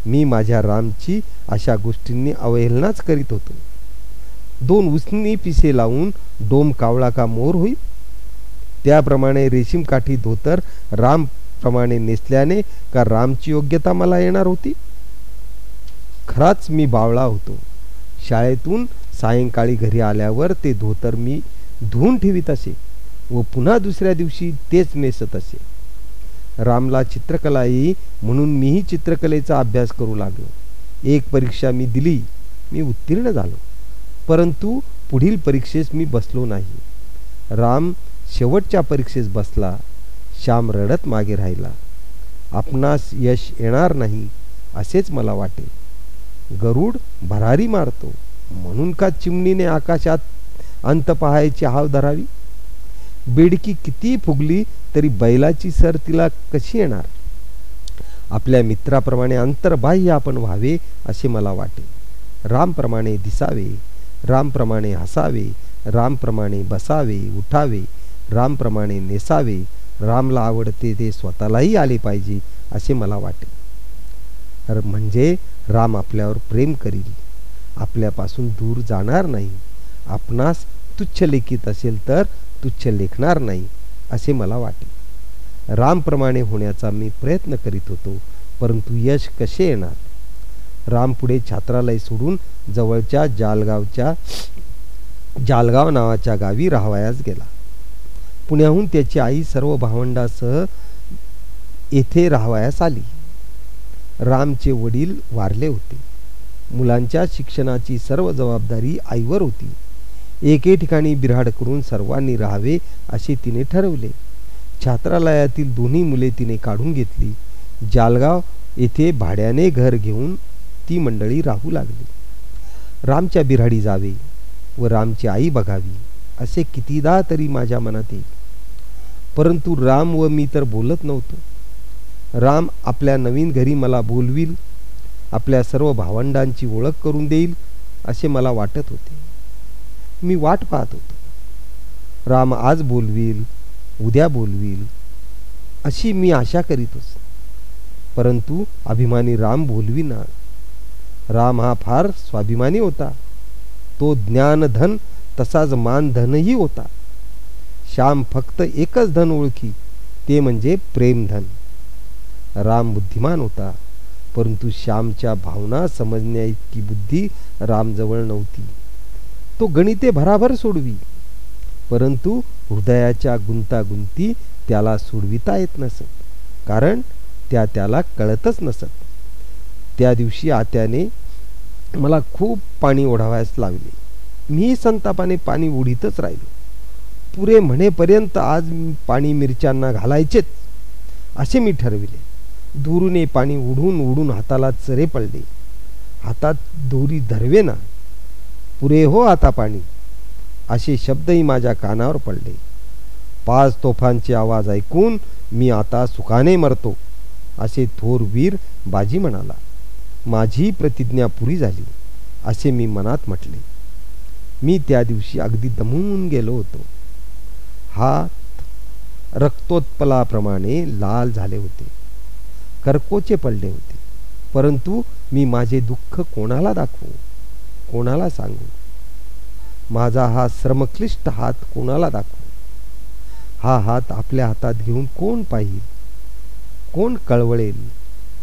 मी माझ्या रामची अशा गोष्टींनी अवहेलनाच करीत होतो. दोन उसनी पिसे लावून डोम कावळा का मोर होईल? त्याप्रमाणे रेशीम काठी धोतर रामप्रमाणे नेसल्याने का रामची योग्यता मला येणार होती? खराच मी बावळा होतो. शाळेतून सायंकाळी घरी आल्यावर ते धोतर मी धुवून ठेवीत असे. व पुन्हा दुसऱ्या दिवशी तेच नेसत असे. रामला चित्रकला येई म्हणून मीही चित्रकलेचा अभ्यास करू लागलो. एक परीक्षा मी दिली मी उत्तीर्ण झालो. परंतु पुढील परीक्षेस मी बसलो नाही. राम शेवटच्या परीक्षेस बसला श्याम रडत मागे राहिला. आपणास यश येणार नाही असेच मला वाटे. गरुड भरारी मारतो म्हणून का चिमणीने आकाशात अंत पहायची हाव धरावी? बेडकी किती फुगली तरी बैलाची सर तिला कशी येणार? आपल्या मित्राप्रमाणे अंतर्बाह्य आपण व्हावे असे मला वाटे. रामप्रमाणे दिसावे रामप्रमाणे हसावे रामप्रमाणे बसावे उठावे रामप्रमाणे नेसावे रामला आवडते ते स्वतःलाही आले पाहिजे असे मला वाटे. म्हणजे राम आपल्यावर प्रेम करील. आपल्यापासून दूर जाणार नाही. आपणास तुच्छ लेखित असेल तर तुच्छ लेखणार नाही असे मला वाटे रामप्रमाणे होण्याचा मी प्रयत्न करीत होतो परंतु यश कसे येणार? राम पुढे छात्रालय सोडून जवळच्या जालगावच्या जालगाव नावाच्या गावी राहावयास गेला. पुण्याहून त्याची आई सर्व भावंडासह येथे राहावयास आली. रामचे वडील वारले होते. मुलांच्या शिक्षणाची सर्व जबाबदारी आईवर होती. एके ठिकाणी बिराड करून सर्वांनी राहावे असे तिने ठरवले. छात्रालयातील दोन्ही मुले तिने काढून घेतली. जालगाव येथे भाड्याने घर घेऊन ती मंडळी राहू लागली. रामच्या बिराडी जावे व रामची आई बघावी असे कितीदा तरी माझ्या मनात येईल. परंतु राम व मी तर बोलत नव्हतो. राम आपल्या नवीन घरी मला बोलवील आपल्या सर्व भावंडांची ओळख करून देईल असे मला वाटत होते. मी वाट पाहत होतो. राम आज बोलवील उद्या बोलवील अशी मी आशा करीत असतो परंतु अभिमानी राम बोलविना. राम हा फार स्वाभिमानी होता. तो ज्ञानधन तसाच मानधनही होता. श्याम फक्त एकच धन ओळखी ते म्हणजे प्रेमधन. राम बुद्धिमान होता परंतु श्यामच्या भावना समजण्याइतकी बुद्धी रामजवळ नव्हती. तो गणिते भराभर सोडवी. परंतु हृदयाच्या गुंतागुंती त्याला सोडविता येत नसत. कारण त्या त्याला कळतच नसत. त्या दिवशी आत्याने मला खूप पाणी ओढावयास लावले मी संतापाने पाणी उडीतच राहिलो. पुरे म्हणेपर्यंत आज पाणी मिरच्यांना घालायचेच असे मी ठरविले. दुरूने पाणी उडून उडून हाताला चरे पडले. हातात दोरी धरवे ना पुरे हो आता पाणी. असे शब्दही माझ्या कानावर पडले. पाच तोफांचे आवाज ऐकून मी आता सुखाने मरतो असे थोर वीर बाजी म्हणाला. माझी प्रतिज्ञा पुरी झाली असे मी मनात म्हटले. मी त्या दिवशी अगदी दमून गेलो होतो. हात रक्तोत्पलाप्रमाणे लाल झाले होते. कर्कोचे पडले होते. परंतु मी माझे दुःख कोणाला दाखवू? कोणाला सांगू? माझा हा श्रमक्लिष्ट हात कोणाला दाखवू? हा हात आपल्या हातात घेऊन कोण पाहिल? कोण कळवळेल?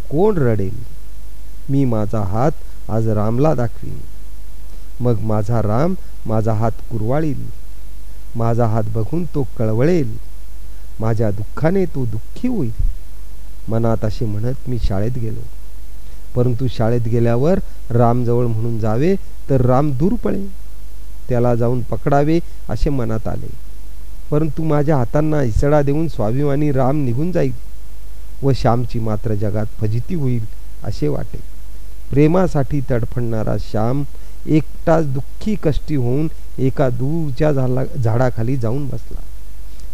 कोण रडेल? मी माझा हात आज रामला दाखवीन. मग माझा राम माझा हात कुरवाळील. माझा हात बघून तो कळवळेल. माझ्या दुःखाने तो दुःखी होईल. मनात असे म्हणत मी शाळेत गेलो. परंतु शाळेत गेल्यावर रामजवळ म्हणून जावे तर राम दूर पळे. त्याला जाऊन पकडावे असे मनात आले. परंतु माझ्या हातांना इसडा देऊन स्वाभिमानी राम निघून जाईल व श्यामची मात्र जगात फजिती होईल असे वाटे. प्रेमासाठी तडफडणारा श्याम एकटाच दुःखी कष्टी होऊन एका दूरच्या झाला झाडाखाली जाऊन बसला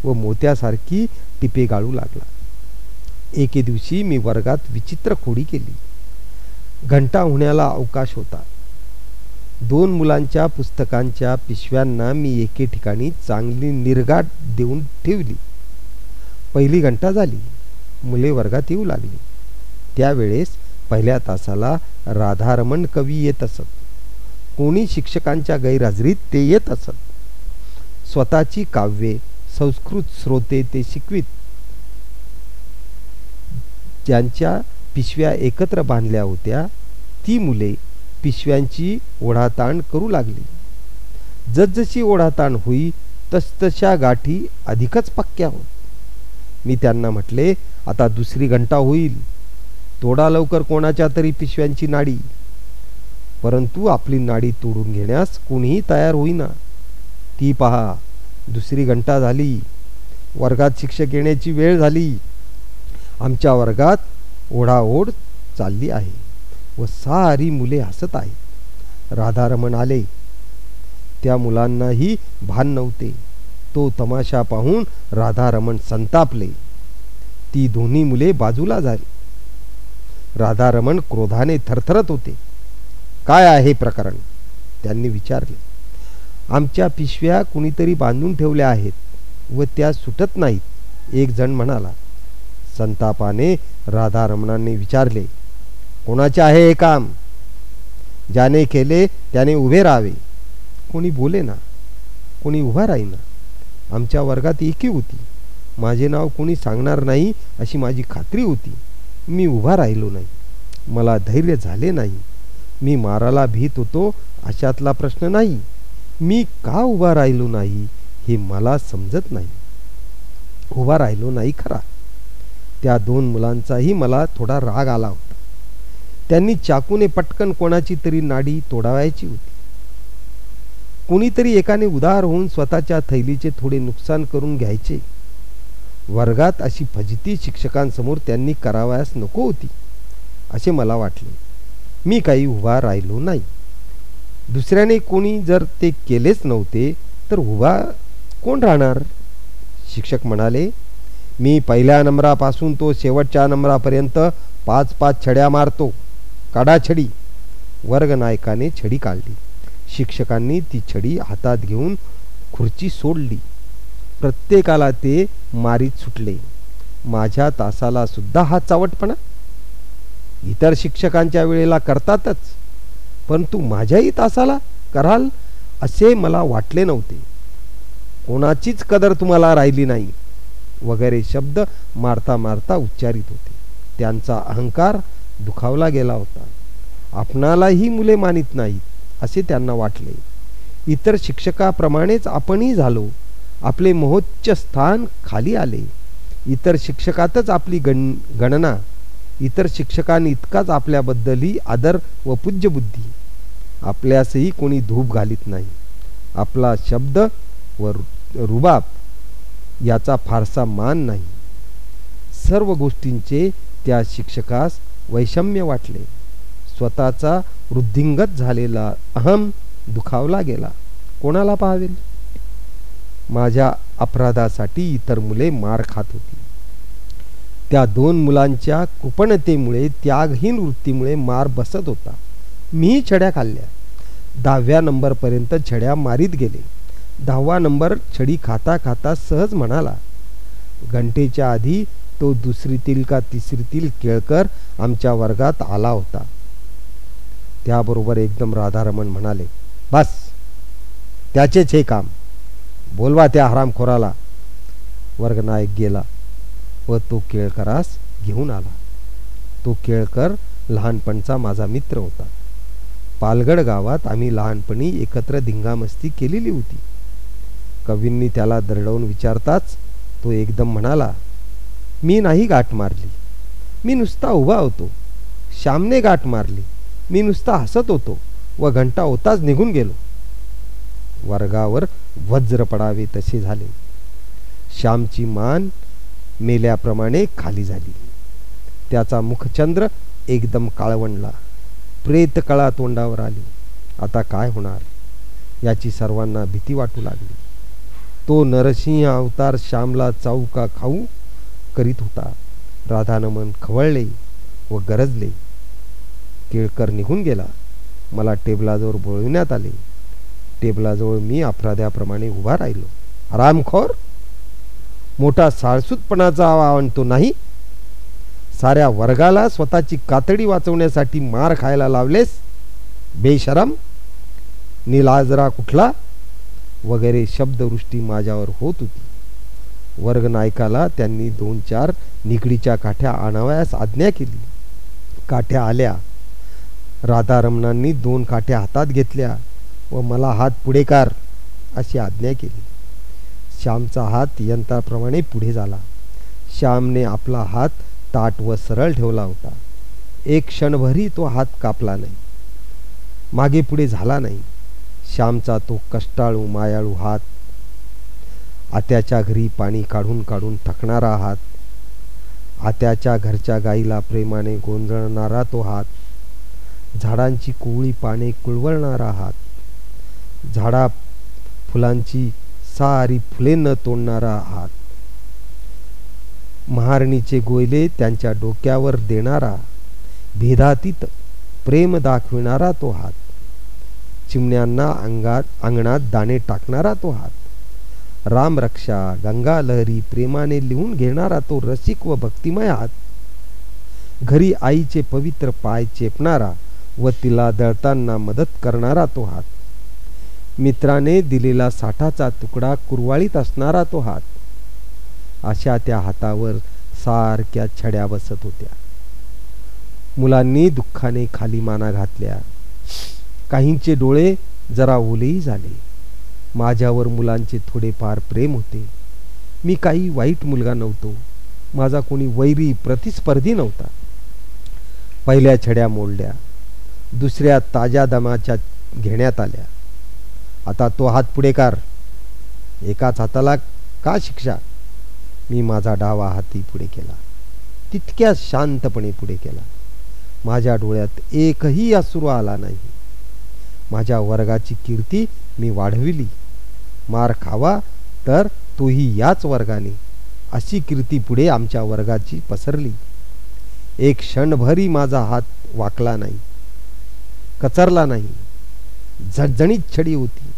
व मोत्यासारखी टिपे गाळू लागला. एके दिवशी मी वर्गात विचित्र खोडी केली. घंटा होण्याला अवकाश होता. दोन मुलांच्या पुस्तकांच्या पिशव्यांना मी एके ठिकाणी चांगली निर्गाट देऊन ठेवली. पहिली घंटा झाली. मुले वर्गात येऊ लागली. त्यावेळेस पहिल्या तासाला राधारमण कवी येत असत. कोणी शिक्षकांच्या गैरहजेरीत ते येत असत. स्वतःची काव्ये संस्कृत स्रोते ते शिकवीत. ज्यांच्या पिशव्या एकत्र बांधल्या होत्या ती मुले पिशव्यांची ओढाताण करू लागली. जसजशी ओढाताण होई तसतशा गाठी अधिकच पक्क्या होत. मी त्यांना म्हटले आता दुसरी घंटा होईल. तोडा लवकर कोणाच्या तरी पिशव्यांची नाडी. परंतु आपली नाडी तोडून घेण्यास कोणीही तयार होईना. ती पहा दुसरी घंटा झाली. वर्गात शिक्षक येण्याची वेळ झाली. आमच्या वर्गात ओढाओढ चालली आहे व सारी मुले हसत आहेत. राधारमण आले. त्या मुलांनाही भान नव्हते. तो तमाशा पाहून राधारमण संतापले. ती दोन्ही मुले बाजूला झाली. राधारमण क्रोधाने थरथरत होते. काय आहे प्रकरण? त्यांनी विचारले. आमच्या पिशव्या कुणीतरी बांधून ठेवल्या आहेत व त्या सुटत नाहीत. एक जण म्हणाला संतापाने राधारमणांनी विचारले कोणाचे आहे हे काम? ज्याने केले त्याने उभे राहावे. कोणी बोले ना कोणी उभा राहीना. आमच्या वर्गात एकी होती. माझे नाव कोणी सांगणार नाही अशी माझी खात्री होती. मी उभा राहिलो नाही. मला धैर्य झाले नाही. मी माराला भीत होतो अशातला प्रश्न नाही. मी का उभा राहिलो नाही हे मला समजत नाही. उभा राहिलो नाही खरा. त्या दोन मुलांचाही मला थोडा राग आला होता. त्यांनी चाकूने पटकन कोणाची तरी नाडी तोडावायची होती. कोणीतरी एकाने उदार होऊन स्वतःच्या थैलीचे थोडे नुकसान करून घ्यायचे. वर्गात अशी फजिती शिक्षकांसमोर त्यांनी करावयास नको होती असे मला वाटले. मी काही उभा राहिलो नाही. दुसऱ्याने कोणी जर ते केलेच नव्हते तर उभा कोण राहणार? शिक्षक म्हणाले मी पहिल्या नंबरापासून तो शेवटच्या नंबरापर्यंत पाच पाच छड्या मारतो. काढा छडी वर्गनायकाने छडी काढली. शिक्षकांनी ती छडी हातात घेऊन खुर्ची सोडली. प्रत्येकाला ते मारीत सुटले. माझ्या तासाला सुद्धा हा चावटपणा. इतर शिक्षकांच्या वेळेला करतातच. परंतु माझ्याही तासाला कराल असे मला वाटले नव्हते. कोणाचीच कदर तुम्हाला राहिली नाही. वगैरे शब्द मारता मारता उच्चारित होते. त्यांचा अहंकार दुखावला गेला होता. आपणालाही मुले मानित नाहीत असे त्यांना वाटले. इतर शिक्षकाप्रमाणेच आपणही झालो. आपले महोच्च स्थान खाली आले. इतर शिक्षकातच आपली गण गणना. इतर शिक्षकांनी इतकाच आपल्याबद्दलही आदर व पूज्यबुद्धी. आपल्यासही कोणी धूप घालीत नाही. आपला शब्द व रुबाब याचा फारसा मान नाही. सर्व गोष्टींचे त्या शिक्षकास वैषम्य वाटले. स्वतःचा वृद्धिंगत झालेला अहम दुखावला गेला. कोणाला पाहावेल माझ्या अपराधासाठी इतर मुले मार खात होती. त्या दोन मुलांच्या कृपणतेमुळे त्यागहीन वृत्तीमुळे मार बसत होता. मी छड्या खाल्ल्या. दहाव्या नंबरपर्यंत छड्या मारीत गेले. दहावा नंबर छडी खाता खाता सहज म्हणाला. घंटेच्या आधी तो दुसरीतील का तिसरीतील केळकर आमच्या वर्गात आला होता. त्याबरोबर एकदम राधारमण म्हणाले बस त्याचेच हे काम. बोलवा त्या हरामखोराला. वर्गनायक गेला व तो केळकरास घेऊन आला. तो केळकर लहानपणचा माझा मित्र होता. पालगड गावात आम्ही लहानपणी एकत्र धिंगामस्ती केलेली होती. कवींनी त्याला दरडवून विचारताच तो एकदम म्हणाला मी नाही गाठ मारली. मी नुसता उभा होतो. श्यामने गाठ मारली. मी नुसता हसत होतो व घंटा होताच निघून गेलो. वर्गावर वज्र पडावे तसे झाले. श्यामची मान मेल्याप्रमाणे खाली झाली. त्याचा मुखचंद्र एकदम काळवणला प्रेत कळा तोंडावर आली. आता काय होणार? याची सर्वांना भीती वाटू लागली. तो नरसिंह अवतार श्यामला चाऊका खाऊ करीत होता. राधानमन खवळले व गरजले. केळकर निघून गेला. मला टेबलाजवळ बोलविण्यात आले. टेबलाजवळ मी अपराध्याप्रमाणे उभा राहिलो. आरामखोर? मोठा साळसूतपणाचा आणतो नाही? साऱ्या वर्गाला स्वतःची कातडी वाचवण्यासाठी मार खायला लावलेस? बेशरम? निलाजरा कुठला? वगैरे शब्दवृष्टी माझ्यावर होत होती. वर्गनायकाला त्यांनी दोन चार निकडीच्या काठ्या आणावयास आज्ञा केली. काठ्या आल्या. राधारमणांनी दोन काठ्या हातात घेतल्या व मला हात पुढे कार अशी आज्ञा केली. श्यामचा हात यंत्राप्रमाणे पुढे झाला. श्यामने आपला हात ताट व सरळ ठेवला होता. एक क्षणभरी तो हात कापला नाही. मागे पुढे झाला नाही. श्यामचा तो कष्टाळू मायाळू हात. आत्याच्या घरी पाणी काढून काढून थकणारा हात. आत्याच्या घरच्या गाईला प्रेमाने गोंधळणारा तो हात. झाडांची कोवळी पाने कुळवळणारा हात. झाडा फुलांची सारी फुले न तोडणारा हात. महारणीचे गोयले त्यांच्या डोक्यावर देणारा. भेदातीत प्रेम दाखविणारा तो हात. चिमण्यांना अंगात अंगणात दाणे टाकणारा तो हात. रामरक्षा गंगा लहरी प्रेमाने लिहून घेणारा तो रसिक व भक्तिमय हात. घरी आईचे पवित्र पाय चेपणारा व तिला दळताना मदत करणारा तो हात. मित्राने दिलेला साठाचा तुकडा कुरवाळीत असणारा तो हात. अशा त्या हातावर सारख्या छड्या बसत होत्या. मुलांनी दुःखाने खाली माना घातल्या. काहींचे डोळे जरा ओलेही झाले. माझ्यावर मुलांचे थोडेफार प्रेम होते. मी काही वाईट मुलगा नव्हतो. माझा कोणी वैरी प्रतिस्पर्धी नव्हता. पहिल्या छड्या मोडल्या. दुसऱ्या ताज्या दमाच्या घेण्यात आल्या. आता तो हात पुढे कार एकाच हाताला का शिक्षा? मी माझा डावा हाती पुढे केला. तितक्या शांतपणे पुढे केला. माझ्या डोळ्यात एकही अश्रू आला नाही. माझ्या वर्गाची कीर्ती मी वाढविली. मार खावा तर तोही याच वर्गाने. अशी कीर्ती पुढे आमच्या वर्गाची पसरली. एक क्षणभरी माझा हात वाकला नाही. कचरला नाही. झणझणीत छडी होती.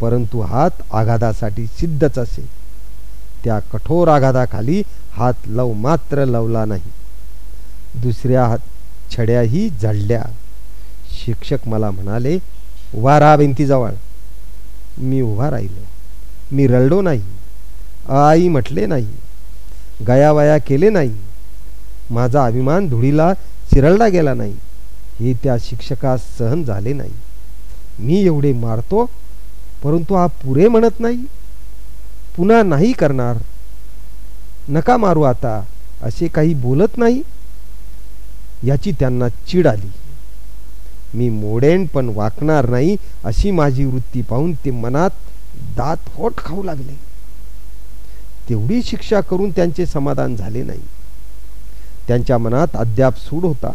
परंतु हात आघातासाठी सिद्धच असे. त्या कठोर आघाताखाली हात लव मात्र लवला नाही. दुसऱ्या हात छड्याही झडल्या. शिक्षक मला म्हणाले उभा राहा भिंतीजवळ मी उभा राहिलो. मी रडलो नाही. आई म्हटले नाही. गयावया केले नाही. माझा अभिमान धुळीला चिरळला गेला नाही. हे त्या शिक्षकास सहन झाले नाही. मी एवढे मारतो परंतु हा पुरे म्हणत नाही. पुन्हा नाही करणार. नका मारू आता असे काही बोलत नाही. याची त्यांना चीड आली. मी मोडेन पण वाकणार नाही अशी माझी वृत्ती पाहून ते मनात दात होट खाऊ लागले. तेवढी शिक्षा करून त्यांचे समाधान झाले नाही. त्यांच्या मनात अद्याप सूड होता.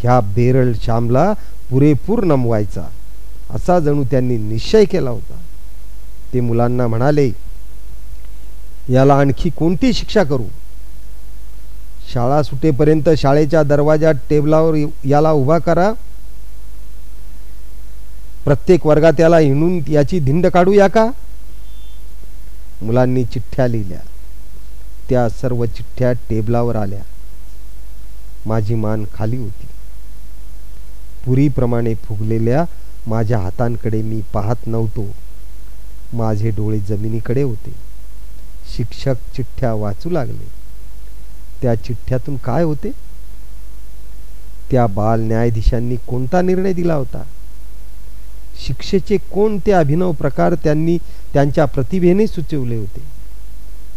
ह्या बेरळ श्यामला पुरेपूर नमवायचा असा जणू त्यांनी निश्चय केला होता. ते मुलांना म्हणाले याला आणखी कोणती शिक्षा करू? शाळा सुटेपर्यंत शाळेच्या दरवाजा टेबलावर याला उभा करा. प्रत्येक वर्गात याला हिणून याची धिंड काढूया का? मुलांनी चिठ्ठ्या लिहिल्या. त्या सर्व चिठ्ठ्या टेबलावर आल्या. माझी मान खाली होती. पुरीप्रमाणे फुगलेल्या माझ्या हातांकडे मी पाहत नव्हतो. माझे डोळे जमिनीकडे होते. शिक्षक चिठ्ठ्या वाचू लागले. त्या चिठ्ठ्यातून काय होते? त्या बाल न्यायाधीशांनी कोणता निर्णय दिला होता? शिक्षेचे कोणते अभिनव प्रकार त्यांनी त्यांच्या प्रतिभेने सुचवले होते?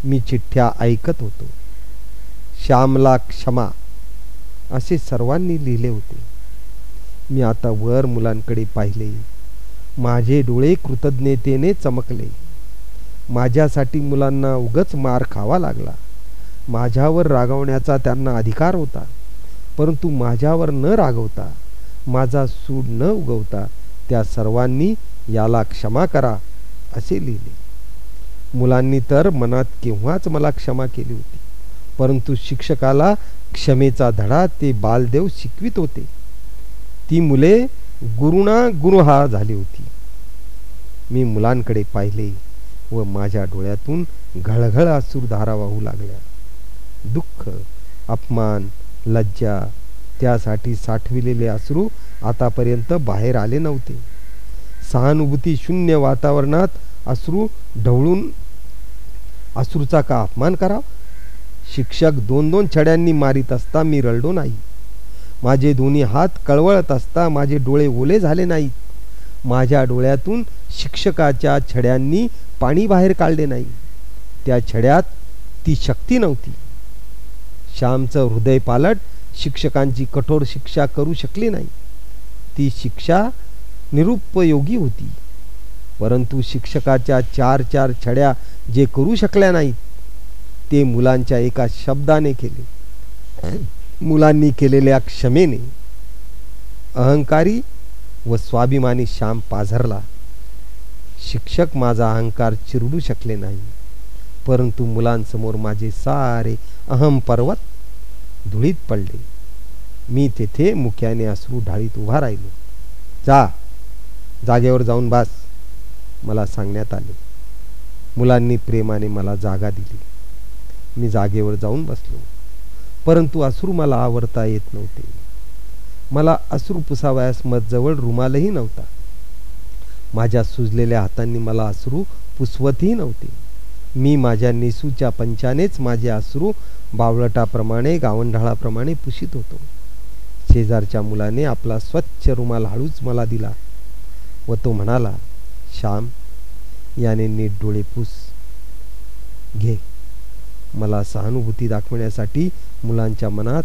मी चिठ्ठ्या ऐकत होतो. श्यामला क्षमा असे सर्वांनी लिहिले होते. मी आता वर मुलांकडे पाहिले. माझे डोळे कृतज्ञतेने चमकले. माझ्यासाठी मुलांना उगच मार खावा लागला. माझ्यावर रागवण्याचा त्यांना अधिकार होता. परंतु माझ्यावर न रागवता माझा सूड न उगवता त्या सर्वांनी याला क्षमा करा असे लिहिले. मुलांनी तर मनात केव्हाच मला क्षमा केली होती परंतु शिक्षकाला क्षमेचा धडा ते बालदेव शिकवित होते. ती मुले गुरुणा गुरुहा झाली होती. मी मुलांकडे पाहिले व माझ्या डोळ्यातून घळघळ धारा वाहू लागल्या. दुःख अपमान लज्जा त्यासाठी साठविलेले अश्रू आतापर्यंत बाहेर आले नव्हते. सहानुभूती शून्य वातावरणात अश्रू ढवळून अश्रूचा का अपमान करा शिक्षक दोन दोन छड्यांनी मारित असता मी रडलो नाही. माझे दोन्ही हात कळवळत असता माझे डोळे ओले झाले नाहीत. माझ्या डोळ्यातून शिक्षकाच्या छड्यांनी पाणी बाहेर काढले नाही. त्या छड्यात ती शक्ती नव्हती. श्यामचं हृदय पालट शिक्षकांची कठोर शिक्षा करू शकली नाही. ती शिक्षा निरुपयोगी होती. परंतु शिक्षकाच्या चार चार छड्या जे करू शकल्या नाहीत ते मुलांच्या एका शब्दाने केले. मुलांनी केलेल्या क्षमेने. अहंकारी व स्वाभिमानी श्याम पाझरला. शिक्षक माझा अहंकार चिरडू शकले नाही परंतु मुलांसमोर माझे सारे अहम पर्वत धुळीत पडले. मी तेथे मुख्याने अश्रू ढाळीत उभा राहिलो. जा जागेवर जाऊन बास मला सांगण्यात आले. मुलांनी प्रेमाने मला जागा दिली. मी जागेवर जाऊन बसलो. परंतु अश्रू मला आवरता येत नव्हते. मला अश्रू पुसावयास मजजवळ रुमालही नव्हता. माझ्या सुजलेल्या हातांनी मला अश्रू पुसवतही नव्हते. मी माझ्या नेसूच्या पंचानेच माझे अश्रू बावळटाप्रमाणे गावंढाळाप्रमाणे पुशीत होतो. शेजारच्या मुलाने आपला स्वच्छ रुमाल हळूच मला दिला व तो म्हणाला श्याम याने नीट डोळे पुस. घे. मला सहानुभूती दाखवण्यासाठी मुलांच्या मनात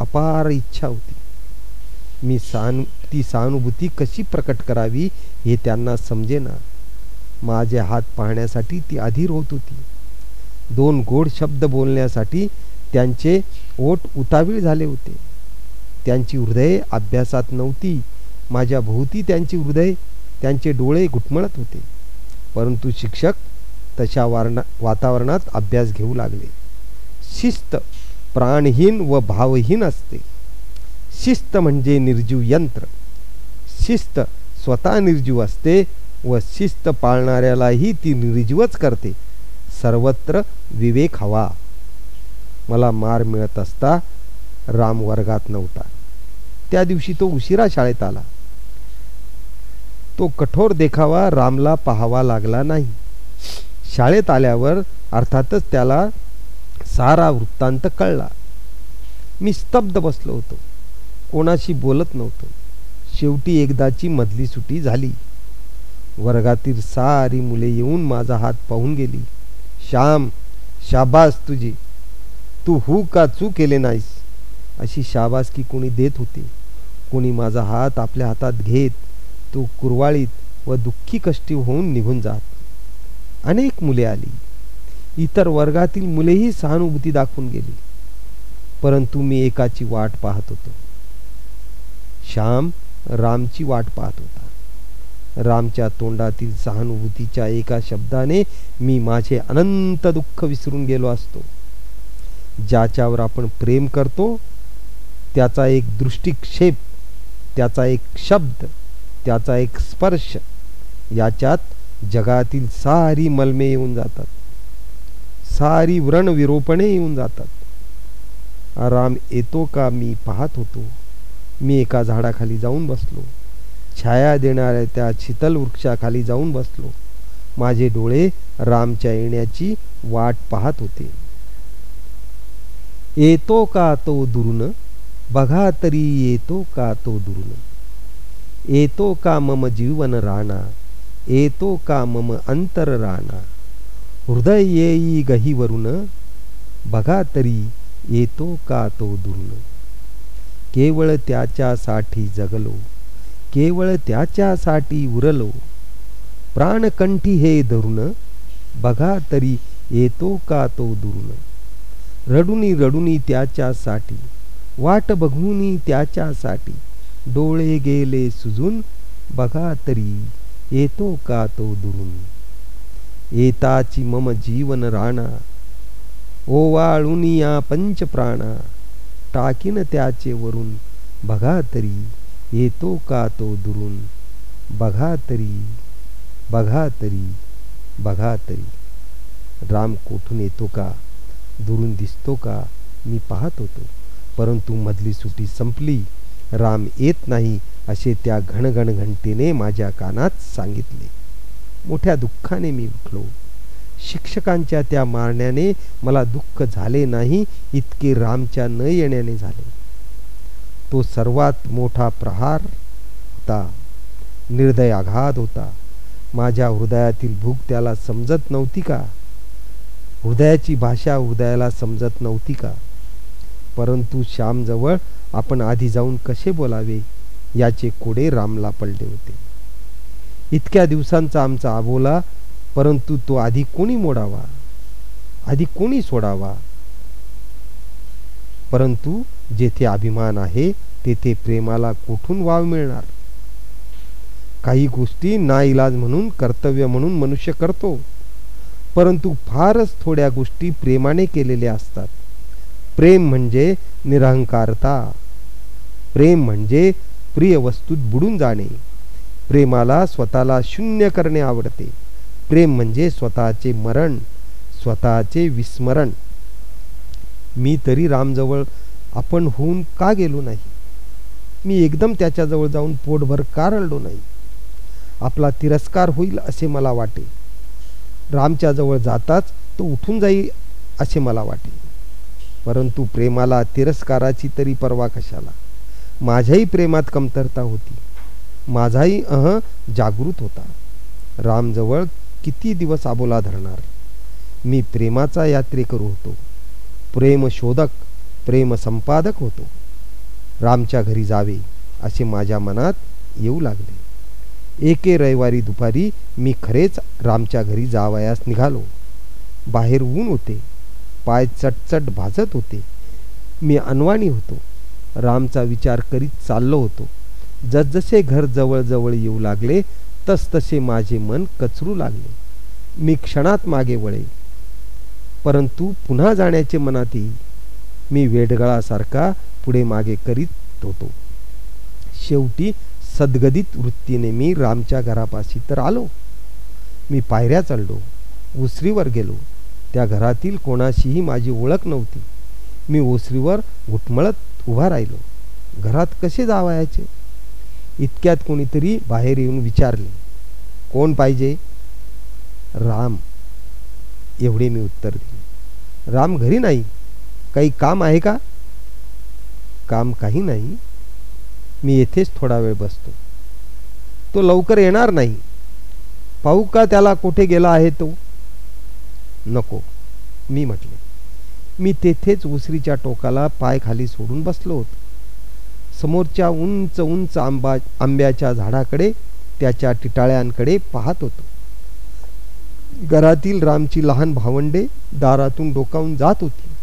अपार इच्छा होती. मी सहानु ती सहानुभूती कशी प्रकट करावी हे त्यांना समजेना. माझे हात पाहण्यासाठी ती अधीर होत होती. दोन गोड शब्द बोलण्यासाठी त्यांचे ओठ उतावीळ झाले होते. त्यांची हृदय अभ्यासात नव्हती. माझ्या भोवती त्यांची हृदय त्यांचे डोळे घुटमळत होते. परंतु शिक्षक तशा वारणा वातावरणात अभ्यास घेऊ लागले. शिस्त प्राणहीन व भावहीन असते. शिस्त म्हणजे निर्जीव यंत्र. शिस्त स्वतः निर्जीव असते व शिस्त पाळणाऱ्यालाही ती निर्जीवच करते. सर्वत्र विवेक हवा. मला मार मिळत असता राम वर्गात नव्हता. त्या दिवशी तो उशिरा शाळेत आला. तो कठोर देखावा रामला पाहावा लागला नाही. शाळेत आल्यावर अर्थातच त्याला सारा वृत्तांत कळला. मी स्तब्ध बसलो होतो. कोणाशी बोलत नव्हतो. शेवटी एकदाची मधली सुटी झाली. वर्गातील सारी मुले येऊन माझा हात पाहून गेली. श्याम शाबास तुझी. तू हू का चू केले नाहीस? अशी शाबासकी कोणी देत होते. कोणी माझा हात आपल्या हातात घेत तो कुरवाळीत व दुःखी कष्टी होऊन निघून जात. अनेक मुले आली. इतर वर्गातील मुलेही सहानुभूती दाखवून गेली. परंतु मी एकाची वाट पाहत होतो. श्याम रामची वाट पाहत होता. रामच्या तोंडातील सहानुभूतीच्या एका शब्दाने मी माझे अनंत दुःख विसरून गेलो असतो. ज्याच्यावर आपण प्रेम करतो त्याचा एक दृष्टिक्षेप त्याचा एक शब्द त्याचा एक स्पर्श याच्यात जगातील सारी मलमे येऊन जातात. सारी व्रण विरोपणे येऊन जातात. राम येतो का मी पाहत होतो. मी एका झाडाखाली जाऊन बसलो. छाया देणाऱ्या त्या शीतल वृक्षाखाली जाऊन बसलो. माझे डोळे रामच्या येण्याची वाट पाहत होते. येतो का तो दुरून? बघा तरी येतो का तो दुरून? येतो का मम जीवन राणा? येतो का मम अंतर राणा? हृदय येई गहीवरून बघा तरी येतो का तो दुरून? केवळ त्याच्यासाठी जगलो. केवळ त्याच्यासाठी उरलो प्राणकंठी हे धरून बघा तरी येतो का तो दुरून रडुनी रडुनी त्याच्यासाठी वाट बघूनी त्याच्यासाठी डोळे गेले सुजून बघा तरी येतो का तो दुरून येताची मम जीवन राणा ओवाळून या पंचप्राणा टाकीन त्याचे वरून बघा तरी येतो का तो दुरून बघा तरी बघा तरी बघा तरी. राम कोठून येतो का? दुरून दिसतो का? मी पाहत होतो. परंतु मधली सुटी संपली. राम येत नाही असे त्या घणघण घंटेने माझ्या कानात सांगितले. मोठ्या दुःखाने मी उठलो. शिक्षकांच्या त्या मारण्याने मला दुःख झाले नाही इतके रामच्या न येण्याने झाले. तो सर्वात मोठा प्रहार होता. निर्दय आघात होता. माझ्या हृदयातील भूक त्याला समजत नव्हती का? हृदयाची भाषा हृदयाला समजत नव्हती का? परंतु श्यामजवळ आपण आधी जाऊन कसे बोलावे? याचे कोडे रामला पडले होते. इतक्या दिवसांचा आमचा आबोला परंतु तो आधी कोणी मोडावा? आधी कोणी सोडावा? परंतु जेथे अभिमान आहे तेथे प्रेमाला कुठून वाव मिळणार? काही गोष्टी ना इलाज म्हणून कर्तव्य म्हणून मनुष्य करतो. परंतु फारच थोड्या गोष्टी प्रेमाने केलेल्या असतात. प्रेम म्हणजे निरहंकारता. प्रेम म्हणजे प्रिय वस्तूत बुडून जाणे. प्रेमाला स्वतःला शून्य करणे आवडते. प्रेम म्हणजे स्वतःचे मरण स्वतःचे विस्मरण. मी तरी रामजवळ आपण होऊन का गेलो नाही? मी एकदम त्याच्याजवळ जाऊन पोटभर का रडलो नाही? आपला तिरस्कार होईल असे मला वाटे. रामच्या जवळ जाताच तो उठून जाईल असे मला वाटे. परंतु प्रेमाला तिरस्काराची तरी पर्वा कशाला? माझ्याही प्रेमात कमतरता होती. माझाही अह जागृत होता. रामजवळ किती दिवस आबोला धरणार? मी प्रेमाचा यात्रेकरू होतो. प्रेम शोधक प्रेम संपादक होतो. रामच्या घरी जावे असे माझ्या मनात येऊ लागले. एके रविवारी दुपारी मी खरेच रामच्या घरी जावयास निघालो. बाहेर ऊन होते पाय चटचट भाजत होते. मी अनवाणी होतो. रामचा विचार करीत चाललो होतो. जसजसे घर जवळजवळ येऊ लागले तसतसे माझे मन कचरू लागले. मी क्षणात मागे वळे. परंतु पुन्हा जाण्याचे मनाती मी वेडगळासारखा पुढे मागे करीत होतो. शेवटी सद्गदित वृत्तीने मी रामच्या घरापाशी तर आलो. मी पायऱ्या चढलो उसरीवर गेलो. त्या घरातील कोणाशीही माझी ओळख नव्हती. मी ओसरीवर घुटमळत उभा राहिलो. घरात कसे जावायचे? इतक्यात कोणीतरी बाहेर येऊन विचारले कोण पाहिजे? राम. एवढे मी उत्तर दिले. राम घरी नाही. काही काम आहे का? काम काही नाही. मी येथेच थोडा वेळ बसतो. तो लवकर येणार नाही. पाहू का त्याला कुठे गेला आहे तो? नको मी म्हटले. मी तेथेच उसरीच्या टोकाला पाय खाली सोडून बसलो होतो. समोरच्या उंच उंच आंबा आंब्याच्या झाडाकडे त्याच्या टिटाळ्यांकडे पाहत होतो. घरातील रामची लहान भावंडे दारातून डोकावून जात होती.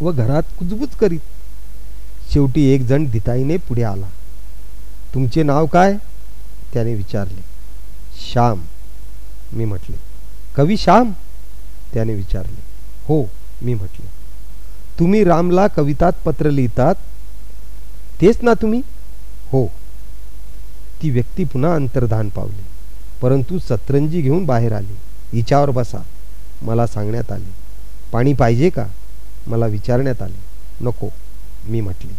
व घरात कुजबूज करीत. शेवटी एक जण धिताईने पुढे आला. तुमचे नाव काय? त्याने विचारले. श्याम. मी म्हटले. कवी श्याम? त्याने विचारले. हो मी म्हटले. तुम्ही रामला कवितात पत्र लिहितात? तेच ना तुम्ही? हो. ती व्यक्ती पुन्हा अंतर्धान पावली. परंतु सतरंजी घेऊन बाहेर आली. हिच्यावर बसा. मला सांगण्यात आले. पाणी पाहिजे का? मला विचारण्यात आले. नको मी म्हटले.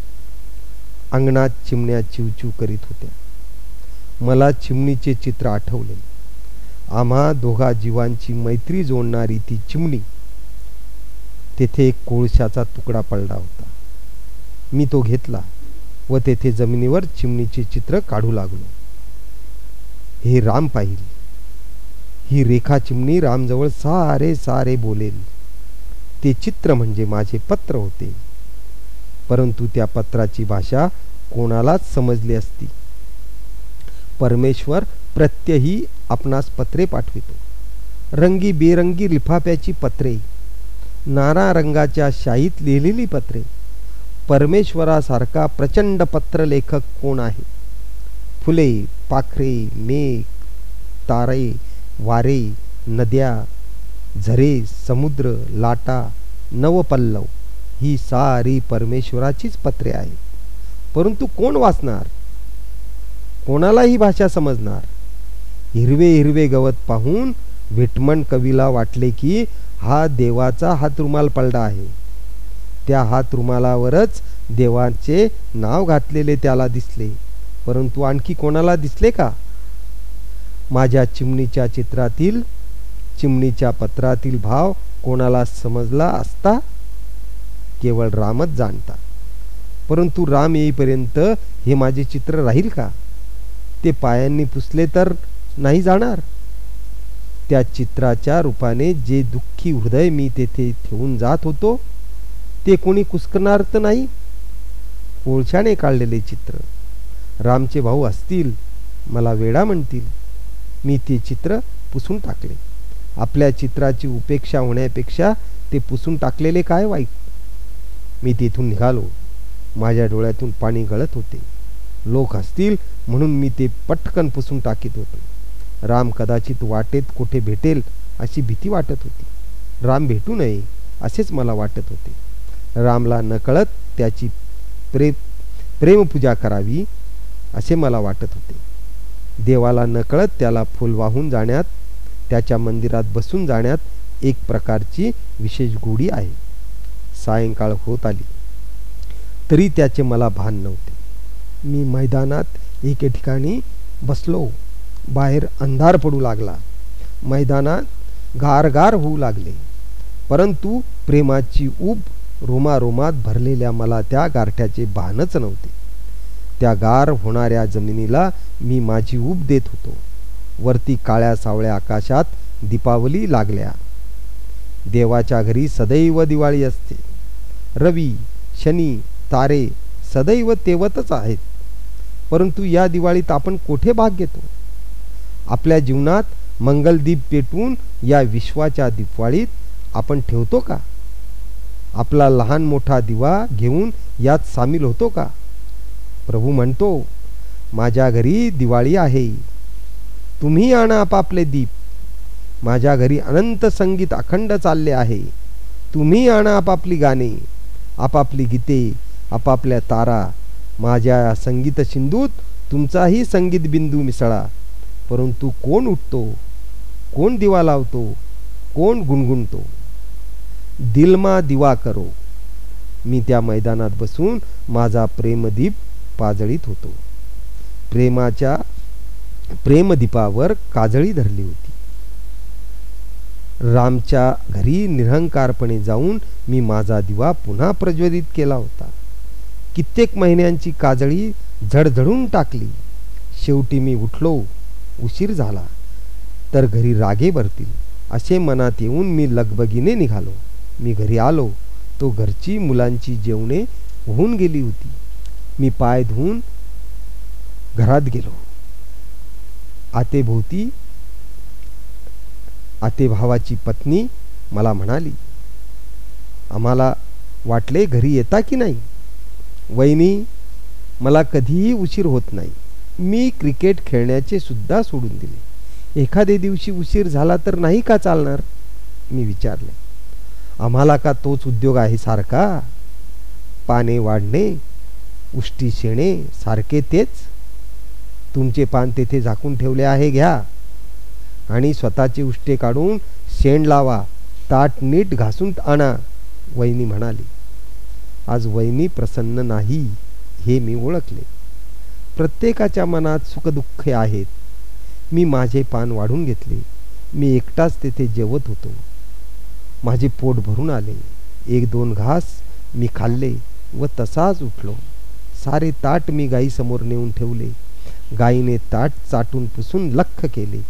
अंगणात चिमण्या चिवचिव करीत होत्या. मला चिमणीचे चित्र आठवले. आम्हा दोघा जीवांची मैत्री जोडणारी ती चिमणी तेथे एक कोळशाचा तुकडा पडला होता. मी तो घेतला व तेथे जमिनीवर चिमणीचे चित्र काढू लागलो. हे राम पाहिल. ही रेखा चिमणी रामजवळ सारे सारे बोलेल. ते चित्र म्हणजे माझे पत्र होते. परंतु त्या पत्राची भाषा कोणालाच समजली असती. परमेश्वर प्रत्यही आपणास पत्रे पाठवितो. रंगी बेरंगी लिफाफ्याची पत्रे नाना रंगाच्या शाईत लिहिलेली पत्रे. परमेश्वरासारखा प्रचंड पत्रलेखक कोण आहे? फुले पाखरे मेघ तारे वारे नद्या झरे समुद्र लाटा नवपल्लव ही सारी परमेश्वराचीच पत्रे आहेत. परंतु कोण वाचणार? कोणाला ही भाषा समजणार? हिरवे हिरवे गवत पाहून विटमण कवीला वाटले की हा देवाचा हात रुमाल पडला आहे. त्या हात रुमालावरच देवाचे नाव घातलेले त्याला दिसले. परंतु आणखी कोणाला दिसले का? माझ्या चिमणीच्या चित्रातील चिमणीच्या पत्रातील भाव कोणाला समजला असता केवळ रामच जाणता. परंतु राम येईपर्यंत हे माझे चित्र राहील का? ते पायांनी पुसले तर नाही जाणार. त्या चित्राच्या रूपाने जे दुःखी हृदय मी तेथे ठेवून जात होतो ते कोणी कुसकणार तर नाही? ओळशाने काढलेले चित्र. रामचे भाऊ असतील मला वेडा म्हणतील. मी ते चित्र पुसून टाकले. आपल्या चित्राची उपेक्षा होण्यापेक्षा ते पुसून टाकलेले काय वाईट? मी तेथून निघालो. माझ्या डोळ्यातून पाणी गळत होते. लोक असतील म्हणून मी ते पटकन पुसून टाकीत होतो. राम कदाचित वाटेत कुठे भेटेल अशी भीती वाटत होती. राम भेटू नये असेच मला वाटत होते. रामला नकळत त्याची प्रे प्रेमपूजा करावी असे मला वाटत होते. देवाला नकळत त्याला फुल वाहून जाण्यात त्याच्या मंदिरात बसून जाण्यात एक प्रकारची विशेष गोडी आहे. सायंकाळ होत आली. तरी त्याचे मला भान नव्हते. मी मैदानात एके ठिकाणी बसलो. बाहेर अंधार पडू लागला. मैदानात गारगार होऊ लागले. परंतु प्रेमाची ऊब रोमारोमात भरलेल्या मला त्या गारठ्याचे भानच नव्हते. त्या गार होणाऱ्या जमिनीला मी माझी ऊब देत होतो. वरती काळ्या सावळ्या आकाशात दीपावली लागल्या. देवाच्या घरी सदैव दिवाळी असते. रवी शनी तारे सदैव तेवतच आहेत. परंतु या दिवाळीत आपण कोठे भाग घेतो? आपल्या जीवनात मंगलदीप पेटवून या विश्वाच्या दिपवाळीत आपण ठेवतो का? आपला लहान मोठा दिवा घेऊन यात सामील होतो का? प्रभू म्हणतो माझ्या घरी दिवाळी आहे. तुम्ही आणा आपापले दीप. माझ्या घरी अनंत संगीत अखंड चालले आहे. तुम्ही आणा आपापली गाणे आपापली गीते आपापल्या तारा. माझ्या संगीत सिंधूत तुमचाही संगीत बिंदू मिसळा. परंतु कोण उठतो? कोण दिवा लावतो? कोण गुणगुणतो? दिलमा दिवा करो. मी त्या मैदानात बसून माझा प्रेमदीप पाजळीत होतो. प्रेमाच्या प्रेमदीपावर काजळी धरली होती. रामच्या घरी निरहंकारपणे जाऊन मी माझा दिवा पुन्हा प्रज्वलित केला होता. कित्येक महिन्यांची काजळी झडझडून टाकली. शेवटी मी उठलो उशीर झाला तर घरी रागे भरतील असे मनात येऊन मी लगबगीने निघालो. मी घरी आलो तो घरची मुलांची जेवणे होऊन गेली होती. मी पाय धुवून घरात गेलो. आतेभोवती आते भावाची पत्नी मला म्हणाली आम्हाला वाटले घरी येता की नाही? वहिनी मला कधीही उशीर होत नाही. मी क्रिकेट खेळण्याचे सुद्धा सोडून दिले. एखादे दिवशी उशीर झाला तर नाही का चालणार? मी विचारले आम्हाला का तोच उद्योग आहे सारखा? पाने वाढणे उष्टी शेणे सारखे तेच? तुमचे पान तेथे झाकून ठेवले आहे घ्या. आणि स्वतःचे उष्टे काढून शेण लावा ताट नीट घासून आणा वहिनी म्हणाली. आज वहिनी प्रसन्न नाही हे मी ओळखले. प्रत्येकाच्या मनात सुखदुःख आहेत. मी माझे पान वाढून घेतले. मी एकटाच तेथे जेवत होतो. माझे पोट भरून आले. एक दोन घास मी खाल्ले व तसाच उठलो. सारे ताट मी गाईसमोर नेऊन ठेवले. गायीने ताट चाटून पुसून लख केले.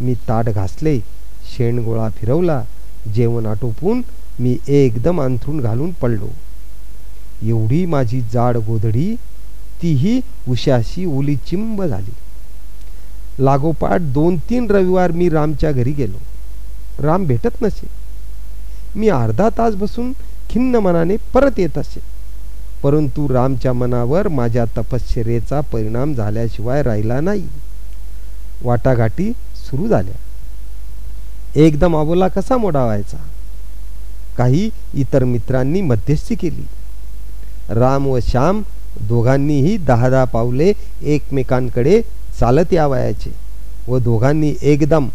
मी ताट घासले शेणगोळा फिरवला जेवण आटोपून मी एकदम अंथरून घालून पडलो. एवढी माझी जाड गोधडी तीही उशाशी ओली चिंब झाली. लागोपाठ दोन तीन रविवार मी रामच्या घरी गेलो. राम भेटत नसे. मी अर्धा तास बसून खिन्न मनाने परत येत असे. परंतु रामच्या मनावर माझ्या तपश्चर्येचा परिणाम झाल्याशिवाय राहिला नाही. वाटाघाटी सुरू झाल्या. एकदम आबोला कसा मोडावायचा काही इतर मित्रांनी मध्यस्थी केली. राम व श्याम दोघांनीही दहा दहा पावले एकमेकांकडे चालत यावयाचे व दोघांनी एकदम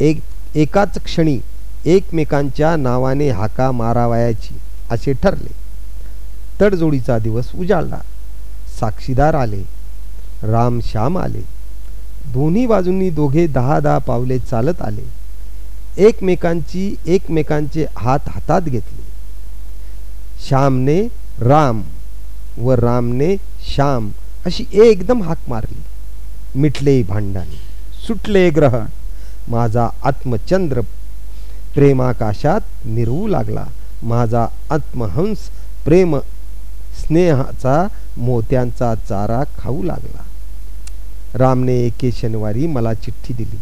एक एकाच क्षणी एकमेकांच्या नावाने हाका मारावयाची असे ठरले. तडजोडीचा दिवस उजाडला साक्षीदार आले. राम श्याम आले. दोन्ही बाजूंनी दोघे दहा दहा पावले चालत आले. एकमेकांची एकमेकांचे हात हातात घेतले. श्यामने राम व रामने श्याम अशी एकदम हाक मारली. मिटले भांडण. सुटले ग्रहण. माझा आत्मचंद्र प्रेमाकाशात निरवू लागला. माझा आत्महंस प्रेम स्नेहाचा मोत्यांचा चारा खाऊ लागला. रामने एके शनिवारी मला चिठ्ठी दिली.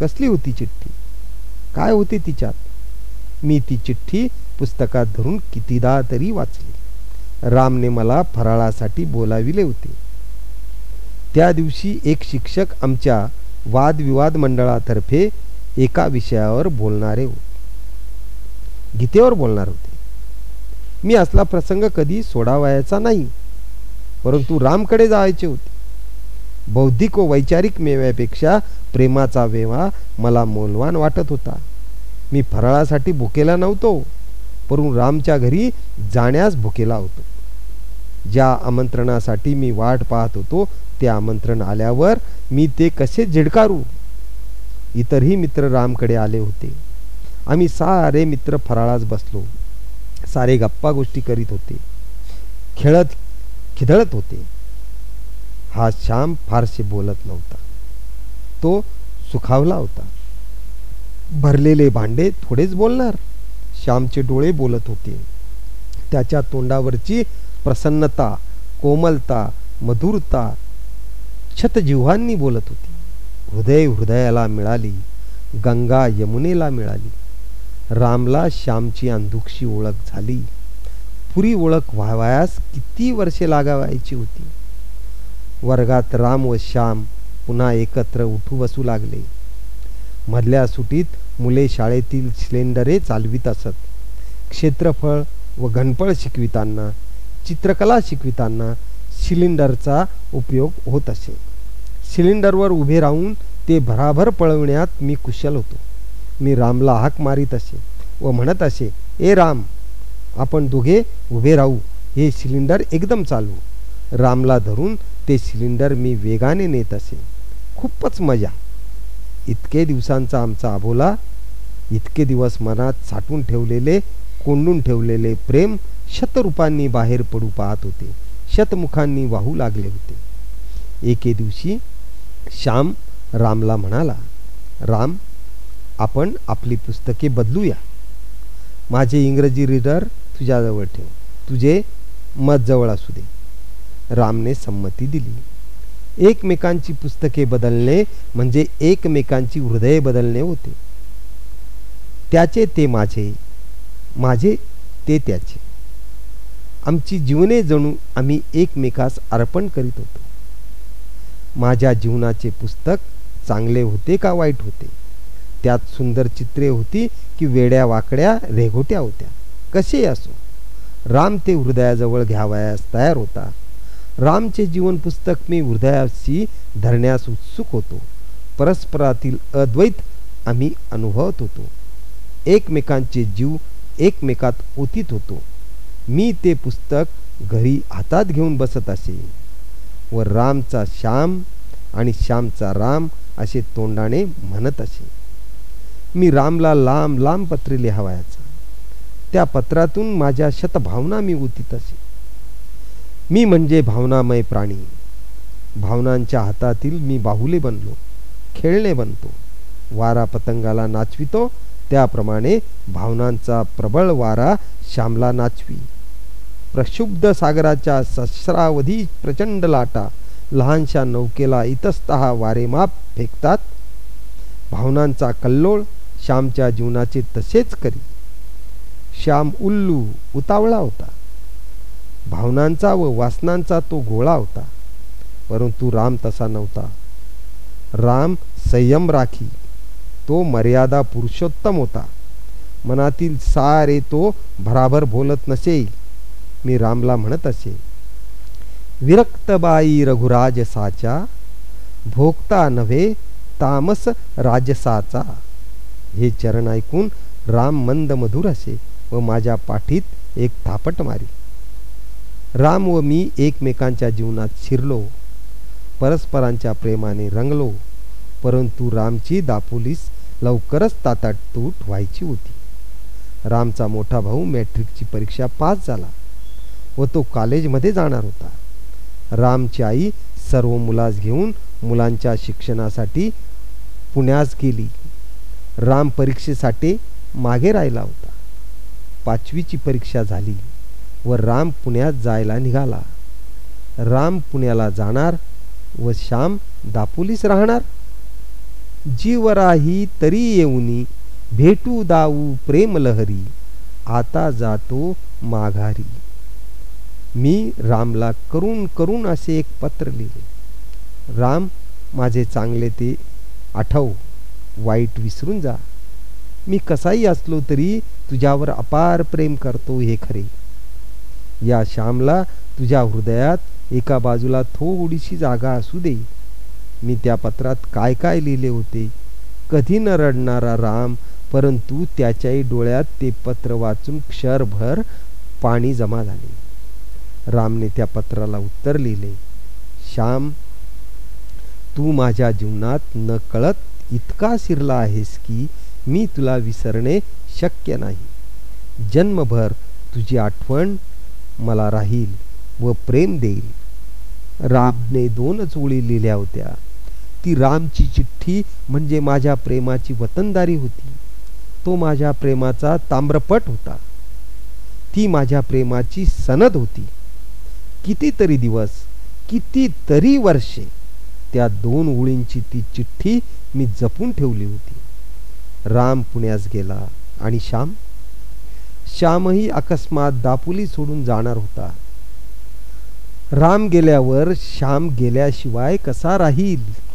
कसली होती चिठ्ठी? काय होते तिच्यात? मी ती चिठ्ठी पुस्तकात धरून कितीदा तरी वाचली. रामने मला फराळासाठी बोलाविले होते. त्या दिवशी एक शिक्षक आमच्या वादविवाद मंडळातर्फे एका विषयावर बोलणारे होते. गीतेवर बोलणार होते. मी असला प्रसंग कधी सोडावायचा नाही. परंतु रामकडे जायचे होते. बौद्धिक व वैचारिक मेव्यापेक्षा प्रेमाचा वेवा मला मोलवान वाटत होता. मी फराळासाठी भुकेला नव्हतो परंतु रामच्या घरी जाण्यास भुकेला होतो. ज्या आमंत्रणासाठी मी वाट पाहत होतो ते आमंत्रण आल्यावर मी ते कसे झिडकारू? इतरही मित्र रामकडे आले होते. आम्ही सारे मित्र फराळास बसलो. सारे गप्पा गोष्टी करीत होते. खेळत खिदळत होते. हा श्याम फारसे बोलत नव्हता. तो सुखावला होता. भरलेले भांडे थोडेच बोलणार? श्यामचे डोळे बोलत होते. त्याच्या तोंडावरची प्रसन्नता कोमलता मधुरता छतजिव्हांनी बोलत होती. हृदय हृदयाला मिळाली गंगा यमुनेला मिळाली. रामला श्यामची अंधुकशी ओळख झाली. पुरी ओळख व्हावयास किती वर्षे लागावायची होती? वर्गात राम व श्याम पुन्हा एकत्र उठू बसू लागले. मधल्या सुटीत मुले शाळेतील सिलेंडरे चालवित असत. क्षेत्रफळ व घनफळ शिकविताना चित्रकला शिकविताना सिलेंडरचा उपयोग होत असे. सिलेंडरवर उभे राहून ते भराभर पळवण्यात मी कुशल होतो. मी रामला हाक मारीत असे व म्हणत असे ए राम आपण दोघे उभे राहू हे सिलेंडर एकदम चालू. रामला धरून ते सिलेंडर मी वेगाने नेत असे. खूपच मजा. इतके दिवसांचा आमचा अभोला इतके दिवस मनात साठून ठेवलेले कोंडून ठेवलेले प्रेम शतरूपांनी बाहेर पडू पाहत होते. शतमुखांनी वाहू लागले होते. एके दिवशी श्याम रामला म्हणाला राम आपण आपली पुस्तके बदलूया. माझे इंग्रजी रीडर तुझ्याजवळ ठेव. तुझे मत जवळ असू दे. रामने संमती दिली. एकमेकांची पुस्तके बदलणे म्हणजे एकमेकांची हृदय बदलणे होते. त्याचे ते माझे माझे ते त्याचे. आमची जीवने जणू आम्ही एकमेकास अर्पण करीत होतो. माझ्या जीवनाचे पुस्तक चांगले होते का वाईट होते? त्यात सुंदर चित्रे होती की वेड्या वाकड्या रेघोट्या होत्या. कसे असो. राम ते हृदयाजवळ घ्यावयास तयार होता. रामचे जीवन पुस्तक मी हृदयाशी धरण्यास उत्सुक होतो. परस्परातील अद्वैत आम्ही अनुभवत होतो. एकमेकांचे जीव एकमेकात ओतीत होतो. मी ते पुस्तक घरी हातात घेऊन बसत असे. व रामचा श्याम आणि श्यामचा राम असे तोंडाने म्हणत असे. मी रामला लांब लांब पत्रे लिहावयाचा. त्या पत्रातून माझ्या शतभावना मी उतीत असे मी म्हणजे भावनामय प्राणी. भावनांच्या हातातील मी बाहुले बनलो खेळणे बनतो. वारा पतंगाला नाचवितो त्याप्रमाणे भावनांचा प्रबळ वारा श्यामला नाचवी. प्रक्षुब्ध सागराच्या सस्रावधी प्रचंड लाटा लहानशा नौकेला इतस्तहा वारेमाप फेकतात. भावनांचा कल्लोळ श्यामच्या जीवनाचे तसेच करी. श्याम उल्लू उतावळा होता. भावनांचा व वासनांचा तो गोळा होता. परंतु राम तसा नव्हता. राम संयम राखी. तो मर्यादा पुरुषोत्तम होता. मनातील सारे तो भराभर बोलत नसे मी रामला म्हणत असे. विरक्तबाई रघुराजसाच्या भोगता नव्हे तामस राजसाचा. हे चरण ऐकून राम मंद मधुर असे व माझ्या पाठीत एक थापट मारी. राम व मी एकमेकांच्या जीवनात शिरलो परस्परांच्या प्रेमाने रंगलो परंतु रामची दापोलीस लवकरच तातटतूट व्हायची होती. रामचा मोठा भाऊ मॅट्रिकची परीक्षा पास झाला व तो कॉलेजमध्ये जाणार होता. रामची आई सर्व मुलास घेऊन मुलांच्या शिक्षणासाठी पुण्यास गेली. राम परीक्षेसाठी मागे राहिला होता. पाचवीची परीक्षा झाली व राम पुण्यात जायला निघाला. राम पुण्याला जाणार व श्याम दापोलीस राहणार? जीवराही तरी येऊनी भेटू दाऊ प्रेमलहरी आता जातो माघारी. मी रामला करून करून असे एक पत्र लिहिले. राम माझे चांगले ते आठव. वाईट विसरून जा. मी कसाही असलो तरी तुझ्यावर अपार प्रेम करतो हे खरे. या श्यामला तुझ्या हृदयात एका बाजूला थोडीशी जागा असू दे. मी त्या पत्रात काय काय लिहिले होते? कधी न रडणारा राम परंतु त्याच्याही डोळ्यात ते पत्र वाचून क्षरभर पाणी जमा झाले. रामने त्या पत्राला उत्तर लिहिले श्याम तू माझ्या जीवनात न कळत इतका शिरला आहेस की मी तुला विसरणे शक्य नाही. जन्मभर तुझी आठवण मला राहील व प्रेम देईल. रामने दोनच ओळी लिहिल्या होत्या. ती रामची चिठ्ठी म्हणजे माझ्या प्रेमाची वतनदारी होती. तो माझ्या प्रेमाचा ताम्रपट होता. ती माझ्या प्रेमाची सनद होती. कितीतरी दिवस कितीतरी वर्षे त्या दोन ओळींची ती चिठ्ठी मी जपून ठेवली होती. राम पुण्यास गेला आणि श्याम श्यामही अकस्मात दापोली सोडून जाणार होता. राम गेल्यावर श्याम गेल्याशिवाय कसा राहील?